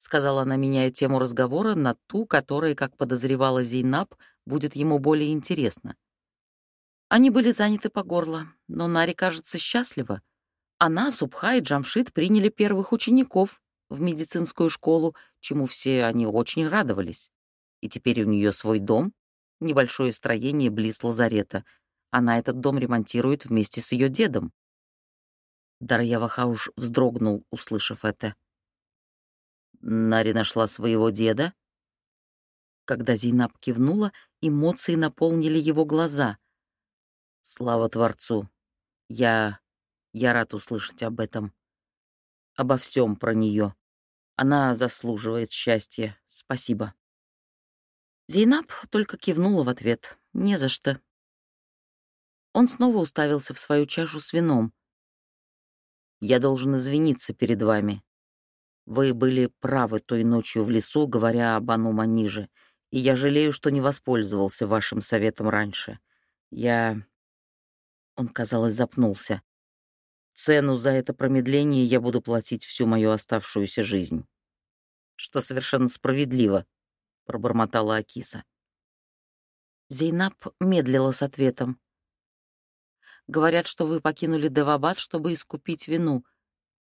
— сказала она, меняя тему разговора на ту, которая, как подозревала Зейнаб, будет ему более интересна. Они были заняты по горло, но Нари, кажется, счастлива. Она, Субха и Джамшит приняли первых учеников в медицинскую школу, чему все они очень радовались. И теперь у нее свой дом, небольшое строение близ лазарета. Она этот дом ремонтирует вместе с ее дедом. Дарья Вахауш вздрогнул, услышав это. Нари нашла своего деда? Когда Зейнаб кивнула, эмоции наполнили его глаза. Слава Творцу! Я... я рад услышать об этом. Обо всем про нее. Она заслуживает счастья. Спасибо. Зейнаб только кивнула в ответ. Не за что. Он снова уставился в свою чашу с вином. «Я должен извиниться перед вами. Вы были правы той ночью в лесу, говоря об Ану Маниже, и я жалею, что не воспользовался вашим советом раньше. Я...» Он, казалось, запнулся. «Цену за это промедление я буду платить всю мою оставшуюся жизнь». «Что совершенно справедливо», — пробормотала Акиса. Зейнаб медлила с ответом. «Говорят, что вы покинули Девабад, чтобы искупить вину,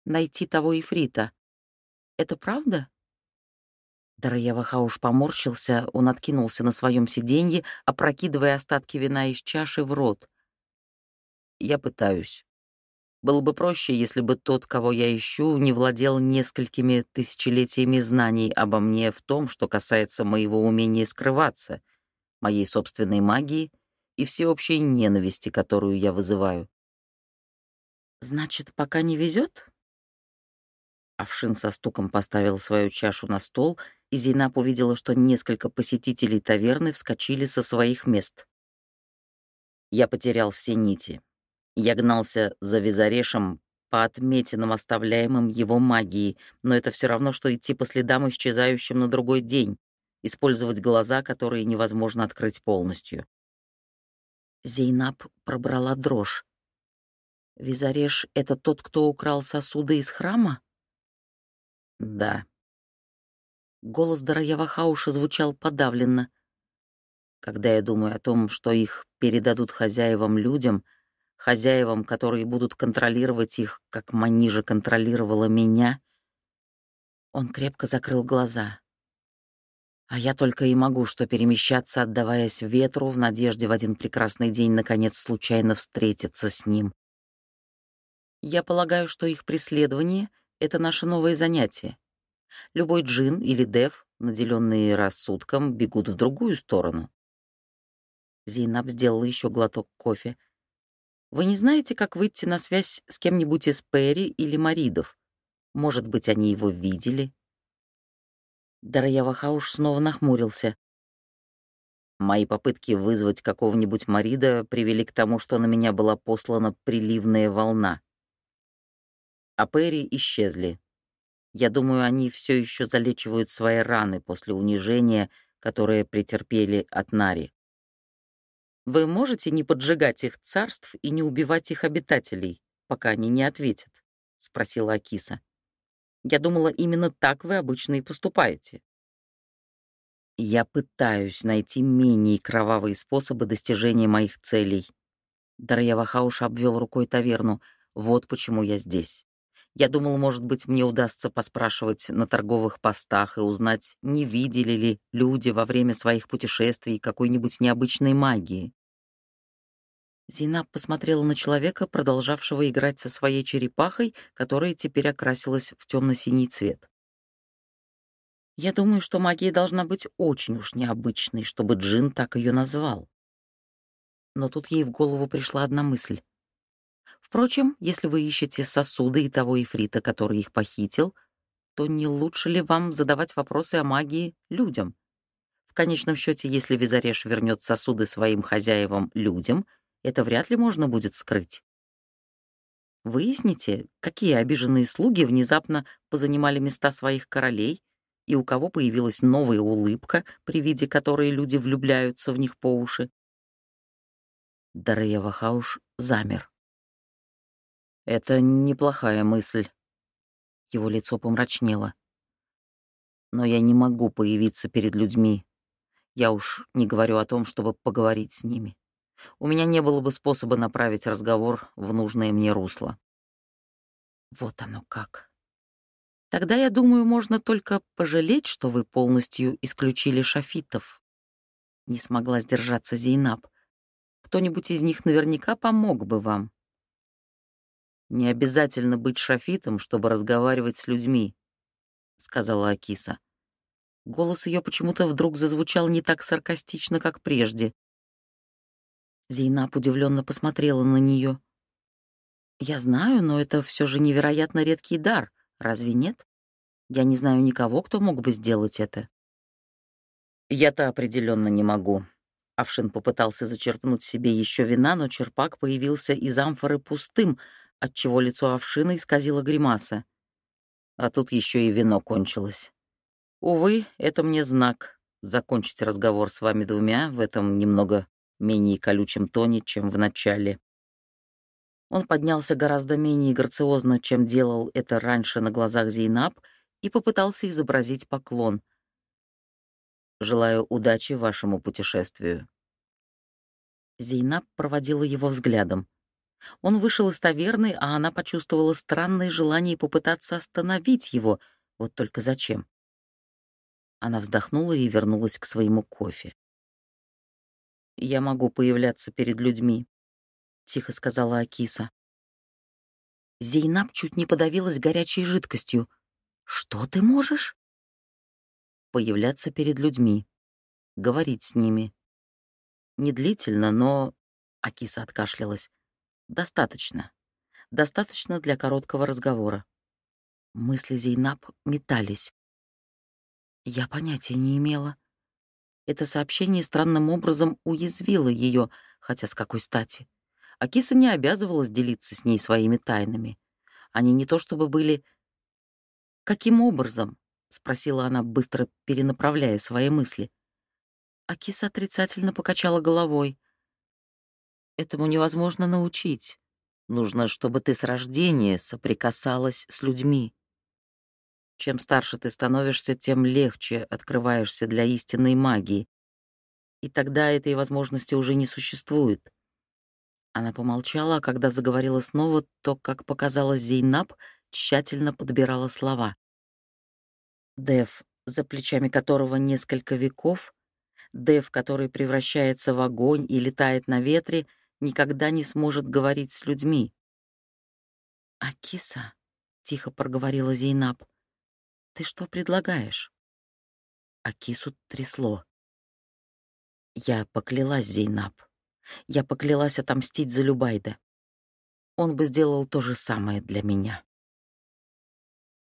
найти того ифрита. Это правда?» Дараявахауш поморщился, он откинулся на своем сиденье, опрокидывая остатки вина из чаши в рот. «Я пытаюсь. Было бы проще, если бы тот, кого я ищу, не владел несколькими тысячелетиями знаний обо мне в том, что касается моего умения скрываться, моей собственной магии и всеобщей ненависти, которую я вызываю». «Значит, пока не везет?» Авшин со стуком поставил свою чашу на стол, и Зейнаб увидела, что несколько посетителей таверны вскочили со своих мест. Я потерял все нити. Я гнался за Визарешем по отметинам, оставляемым его магией, но это все равно, что идти по следам, исчезающим на другой день, использовать глаза, которые невозможно открыть полностью. Зейнаб пробрала дрожь. «Визареш — это тот, кто украл сосуды из храма?» «Да». Голос Дараява Хауша звучал подавленно. Когда я думаю о том, что их передадут хозяевам-людям, хозяевам, которые будут контролировать их, как Манижа контролировала меня, он крепко закрыл глаза. А я только и могу что перемещаться, отдаваясь ветру, в надежде в один прекрасный день наконец случайно встретиться с ним. Я полагаю, что их преследование — это наше новое занятие. Любой джин или дев, наделенные рассудком, бегут в другую сторону. Зейнаб сделала еще глоток кофе. «Вы не знаете, как выйти на связь с кем-нибудь из Перри или Маридов? Может быть, они его видели?» Дараявахауш снова нахмурился. Мои попытки вызвать какого-нибудь Марида привели к тому, что на меня была послана приливная волна а Перри исчезли. Я думаю, они все еще залечивают свои раны после унижения, которое претерпели от Нари. Вы можете не поджигать их царств и не убивать их обитателей, пока они не ответят? — спросила Акиса. Я думала, именно так вы обычно и поступаете. Я пытаюсь найти менее кровавые способы достижения моих целей. Дарьявахауш обвел рукой таверну. Вот почему я здесь. Я думал, может быть, мне удастся поспрашивать на торговых постах и узнать, не видели ли люди во время своих путешествий какой-нибудь необычной магии. Зинаб посмотрела на человека, продолжавшего играть со своей черепахой, которая теперь окрасилась в темно-синий цвет. Я думаю, что магия должна быть очень уж необычной, чтобы Джин так ее назвал. Но тут ей в голову пришла одна мысль. Впрочем, если вы ищете сосуды и того ифрита, который их похитил, то не лучше ли вам задавать вопросы о магии людям? В конечном счете, если Визареш вернет сосуды своим хозяевам людям, это вряд ли можно будет скрыть. Выясните, какие обиженные слуги внезапно позанимали места своих королей, и у кого появилась новая улыбка, при виде которой люди влюбляются в них по уши. Дарея Вахауш замер. Это неплохая мысль. Его лицо помрачнело. Но я не могу появиться перед людьми. Я уж не говорю о том, чтобы поговорить с ними. У меня не было бы способа направить разговор в нужное мне русло. Вот оно как. Тогда, я думаю, можно только пожалеть, что вы полностью исключили шафитов. Не смогла сдержаться Зейнаб. Кто-нибудь из них наверняка помог бы вам. «Не обязательно быть шафитом, чтобы разговаривать с людьми», — сказала Акиса. Голос ее почему-то вдруг зазвучал не так саркастично, как прежде. Зейнаб удивленно посмотрела на нее. «Я знаю, но это все же невероятно редкий дар, разве нет? Я не знаю никого, кто мог бы сделать это». «Я-то определенно не могу». Авшин попытался зачерпнуть себе еще вина, но черпак появился из амфоры пустым — отчего лицо овшины исказило гримаса. А тут еще и вино кончилось. Увы, это мне знак закончить разговор с вами двумя в этом немного менее колючем тоне, чем в начале. Он поднялся гораздо менее грациозно, чем делал это раньше на глазах Зейнаб, и попытался изобразить поклон. «Желаю удачи вашему путешествию». Зейнаб проводила его взглядом. Он вышел из таверны, а она почувствовала странное желание попытаться остановить его. Вот только зачем? Она вздохнула и вернулась к своему кофе. «Я могу появляться перед людьми», — тихо сказала Акиса. Зейнаб чуть не подавилась горячей жидкостью. «Что ты можешь?» «Появляться перед людьми, говорить с ними. Не длительно, но...» — Акиса откашлялась. Достаточно. Достаточно для короткого разговора. Мысли Зейнаб метались. Я понятия не имела. Это сообщение странным образом уязвило ее, хотя с какой стати. Акиса не обязывалась делиться с ней своими тайнами. Они не то чтобы были... «Каким образом?» — спросила она, быстро перенаправляя свои мысли. Акиса отрицательно покачала головой. «Этому невозможно научить. Нужно, чтобы ты с рождения соприкасалась с людьми. Чем старше ты становишься, тем легче открываешься для истинной магии. И тогда этой возможности уже не существует. Она помолчала, а когда заговорила снова, то, как показалось Зейнаб, тщательно подбирала слова. Дев, за плечами которого несколько веков, Дев, который превращается в огонь и летает на ветре, никогда не сможет говорить с людьми. «Акиса», — тихо проговорила Зейнаб, — ты что предлагаешь? Акису трясло. Я поклялась Зейнаб. Я поклялась отомстить за Любайда. Он бы сделал то же самое для меня.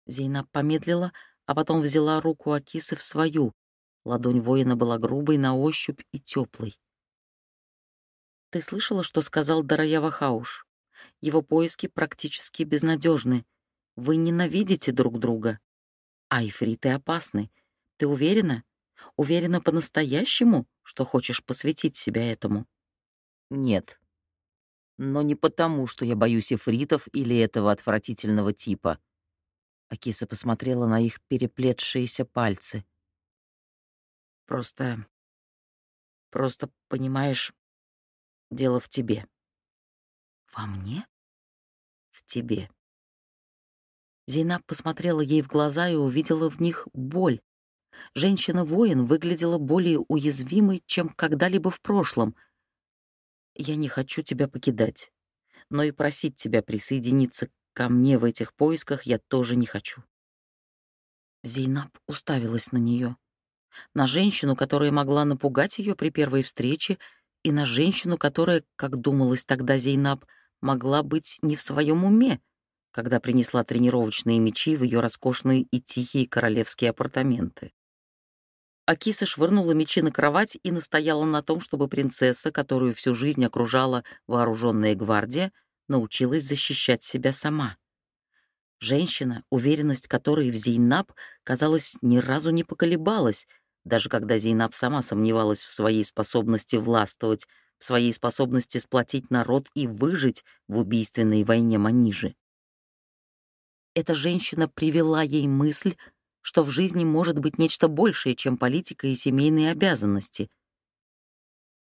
Зейнаб помедлила, а потом взяла руку Акисы в свою. Ладонь воина была грубой на ощупь и теплой. «Ты слышала, что сказал Дараява Хауш? Его поиски практически безнадежны. Вы ненавидите друг друга. А ифриты опасны. Ты уверена? Уверена по-настоящему, что хочешь посвятить себя этому? Нет. Но не потому, что я боюсь ифритов или этого отвратительного типа. Акиса посмотрела на их переплетшиеся пальцы. Просто... Просто, понимаешь, дело в тебе. Во мне? В тебе. Зейнаб посмотрела ей в глаза и увидела в них боль. Женщина-воин выглядела более уязвимой, чем когда-либо в прошлом. «Я не хочу тебя покидать, но и просить тебя присоединиться ко мне в этих поисках я тоже не хочу». Зейнаб уставилась на нее, на женщину, которая могла напугать ее при первой встрече, и на женщину, которая, как думалось тогда Зейнаб, могла быть не в своем уме, когда принесла тренировочные мечи в ее роскошные и тихие королевские апартаменты. Акиса швырнула мечи на кровать и настояла на том, чтобы принцесса, которую всю жизнь окружала вооруженная гвардия, научилась защищать себя сама. Женщина, уверенность которой в Зейнаб, казалось, ни разу не поколебалась, даже когда Зейнаб сама сомневалась в своей способности властвовать, в своей способности сплотить народ и выжить в убийственной войне Манижи эта женщина привела ей мысль, что в жизни может быть нечто большее, чем политика и семейные обязанности.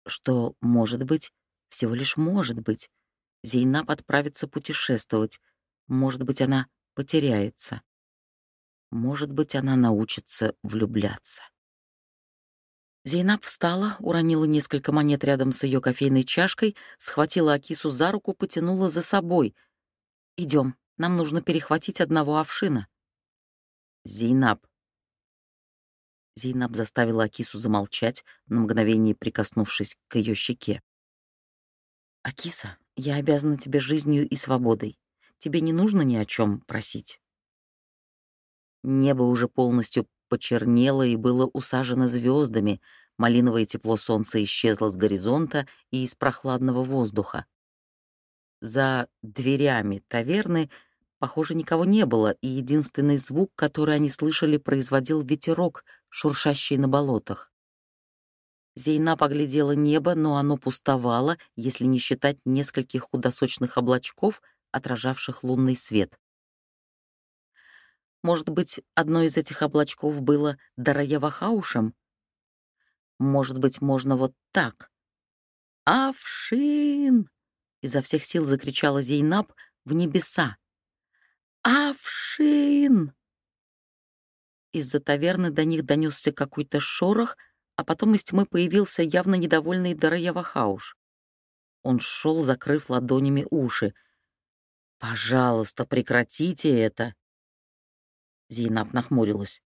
Что, может быть, всего лишь может быть, Зейнаб отправится путешествовать, может быть, она потеряется. Может быть, она научится влюбляться. Зейнаб встала, уронила несколько монет рядом с ее кофейной чашкой, схватила Акису за руку, потянула за собой. Идем, нам нужно перехватить одного овшина. Зейнаб. Зейнаб заставила Акису замолчать, на мгновение прикоснувшись к ее щеке. «Акиса, я обязана тебе жизнью и свободой. Тебе не нужно ни о чем просить». Небо уже полностью почернело и было усажено звездами, малиновое тепло солнца исчезло с горизонта и из прохладного воздуха. За дверями таверны Похоже, никого не было, и единственный звук, который они слышали, производил ветерок, шуршащий на болотах. Зейна поглядела небо, но оно пустовало, если не считать нескольких худосочных облачков, отражавших лунный свет. Может быть, одно из этих облачков было Дараевахаушем? Может быть, можно вот так? «Авшин!» — изо всех сил закричала Зейнаб в небеса. «Авшин!» Из-за таверны до них донесся какой-то шорох, а потом из тьмы появился явно недовольный Дараявахауш. Он шел, закрыв ладонями уши. «Пожалуйста, прекратите это!» Зейнаб нахмурилась.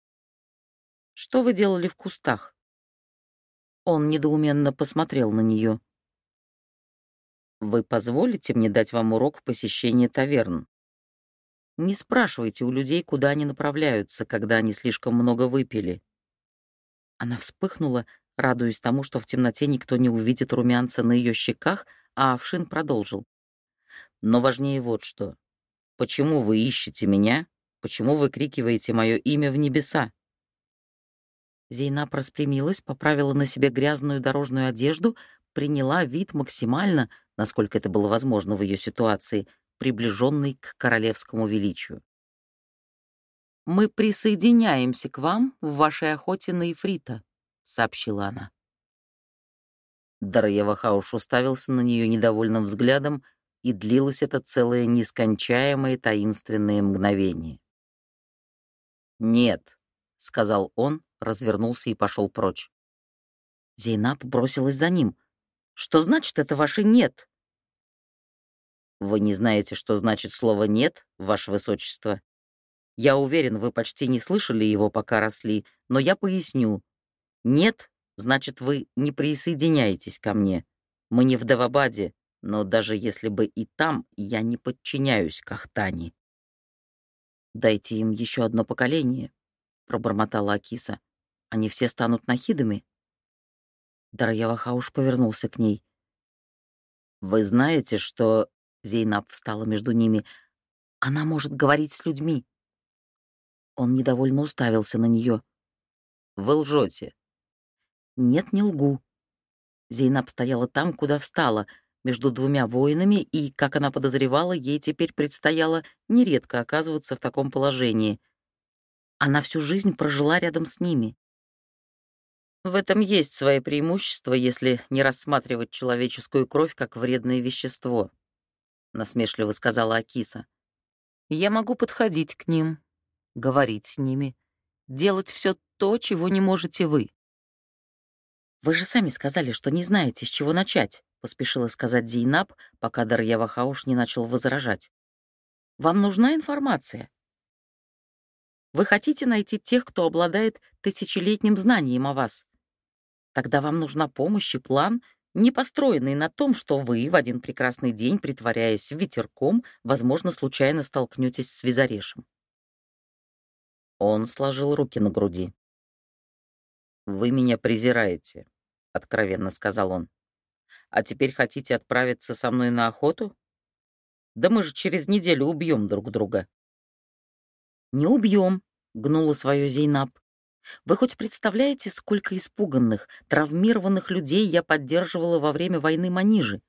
«Что вы делали в кустах?» Он недоуменно посмотрел на нее. «Вы позволите мне дать вам урок посещения таверн?» Не спрашивайте у людей, куда они направляются, когда они слишком много выпили. Она вспыхнула, радуясь тому, что в темноте никто не увидит румянца на ее щеках, а Авшин продолжил. Но важнее вот что. Почему вы ищете меня? Почему вы крикиваете мое имя в небеса? Зейнаб распрямилась, поправила на себе грязную дорожную одежду, приняла вид максимально, насколько это было возможно в ее ситуации, приближенный к королевскому величию. «Мы присоединяемся к вам в вашей охоте на Ифрита», — сообщила она. Дарьева Хауш уставился на нее недовольным взглядом, и длилось это целое нескончаемое таинственное мгновение. «Нет», — сказал он, развернулся и пошел прочь. Зейнаб бросилась за ним. «Что значит это ваше «нет»?» «Вы не знаете, что значит слово «нет», ваше высочество?» Я уверен, вы почти не слышали его, пока росли, но я поясню. «Нет» значит, вы не присоединяетесь ко мне. Мы не в Девабаде, но даже если бы и там, я не подчиняюсь Кахтани. «Дайте им еще одно поколение», — пробормотала Акиса. «Они все станут нахидами». Дарьявахауш повернулся к ней. «Вы знаете, что...» — Зейнаб встала между ними. «Она может говорить с людьми». Он недовольно уставился на нее. «Вы лжете. «Нет, не лгу». Зейнаб стояла там, куда встала, между двумя воинами, и, как она подозревала, ей теперь предстояло нередко оказываться в таком положении. Она всю жизнь прожила рядом с ними. В этом есть свои преимущества, если не рассматривать человеческую кровь как вредное вещество, — насмешливо сказала Акиса. Я могу подходить к ним, говорить с ними, делать все то, чего не можете вы. «Вы же сами сказали, что не знаете, с чего начать», — поспешила сказать Зейнаб, пока Дарья Вахауш не начал возражать. «Вам нужна информация. Вы хотите найти тех, кто обладает тысячелетним знанием о вас. Тогда вам нужна помощь и план, не построенный на том, что вы в один прекрасный день, притворяясь ветерком, возможно, случайно столкнетесь с Визарешем». Он сложил руки на груди. «Вы меня презираете», — откровенно сказал он. «А теперь хотите отправиться со мной на охоту? Да мы же через неделю убьем друг друга». «Не убьем», — гнула свое Зейнаб. «Вы хоть представляете, сколько испуганных, травмированных людей я поддерживала во время войны Манижи?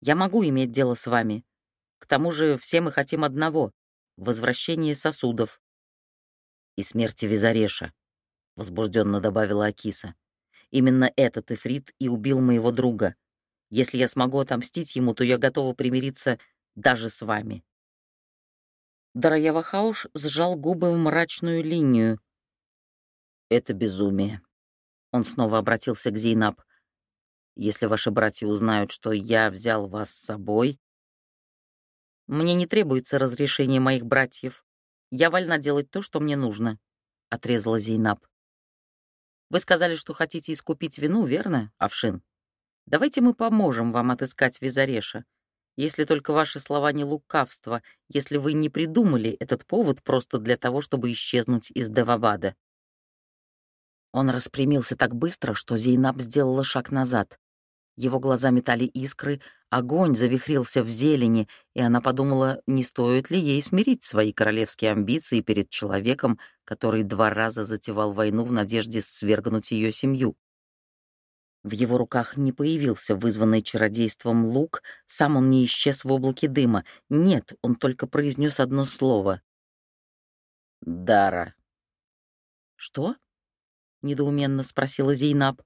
Я могу иметь дело с вами. К тому же все мы хотим одного — возвращения сосудов». «И смерти Визареша», — возбужденно добавила Акиса. «Именно этот Эфрит и убил моего друга. Если я смогу отомстить ему, то я готова примириться даже с вами». Дараявахауш сжал губы в мрачную линию. «Это безумие». Он снова обратился к Зейнаб. «Если ваши братья узнают, что я взял вас с собой...» «Мне не требуется разрешение моих братьев. Я вольна делать то, что мне нужно», — отрезала Зейнаб. Вы сказали, что хотите искупить вину, верно, Авшин? Давайте мы поможем вам отыскать Визареша. Если только ваши слова не лукавство, если вы не придумали этот повод просто для того, чтобы исчезнуть из Девабада. Он распрямился так быстро, что Зейнаб сделала шаг назад. Его глаза метали искры, огонь завихрился в зелени, и она подумала, не стоит ли ей смирить свои королевские амбиции перед человеком, который два раза затевал войну в надежде свергнуть ее семью. В его руках не появился вызванный чародейством лук, сам он не исчез в облаке дыма. Нет, он только произнес одно слово. «Дара». «Что?» — недоуменно спросила Зейнаб.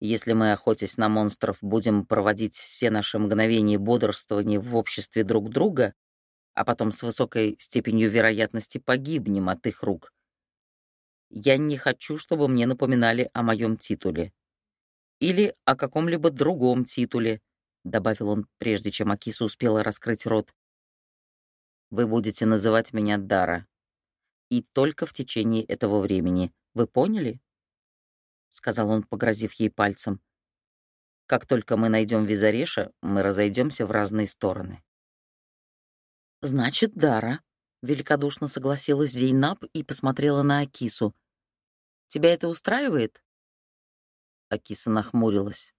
Если мы, охотясь на монстров, будем проводить все наши мгновения бодрствования в обществе друг друга, а потом с высокой степенью вероятности погибнем от их рук, я не хочу, чтобы мне напоминали о моем титуле. Или о каком-либо другом титуле, — добавил он, прежде чем Акиса успела раскрыть рот. Вы будете называть меня Дара. И только в течение этого времени. Вы поняли? — сказал он, погрозив ей пальцем. «Как только мы найдем Визареша, мы разойдемся в разные стороны». «Значит, Дара», — великодушно согласилась Зейнаб и посмотрела на Акису. «Тебя это устраивает?» Акиса нахмурилась.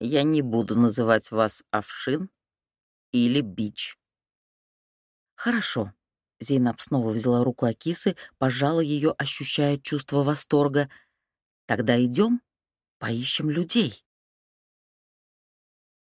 «Я не буду называть вас Овшин или Бич». «Хорошо». Зейнаб снова взяла руку Акисы, пожала ее, ощущая чувство восторга. «Тогда идем, поищем людей».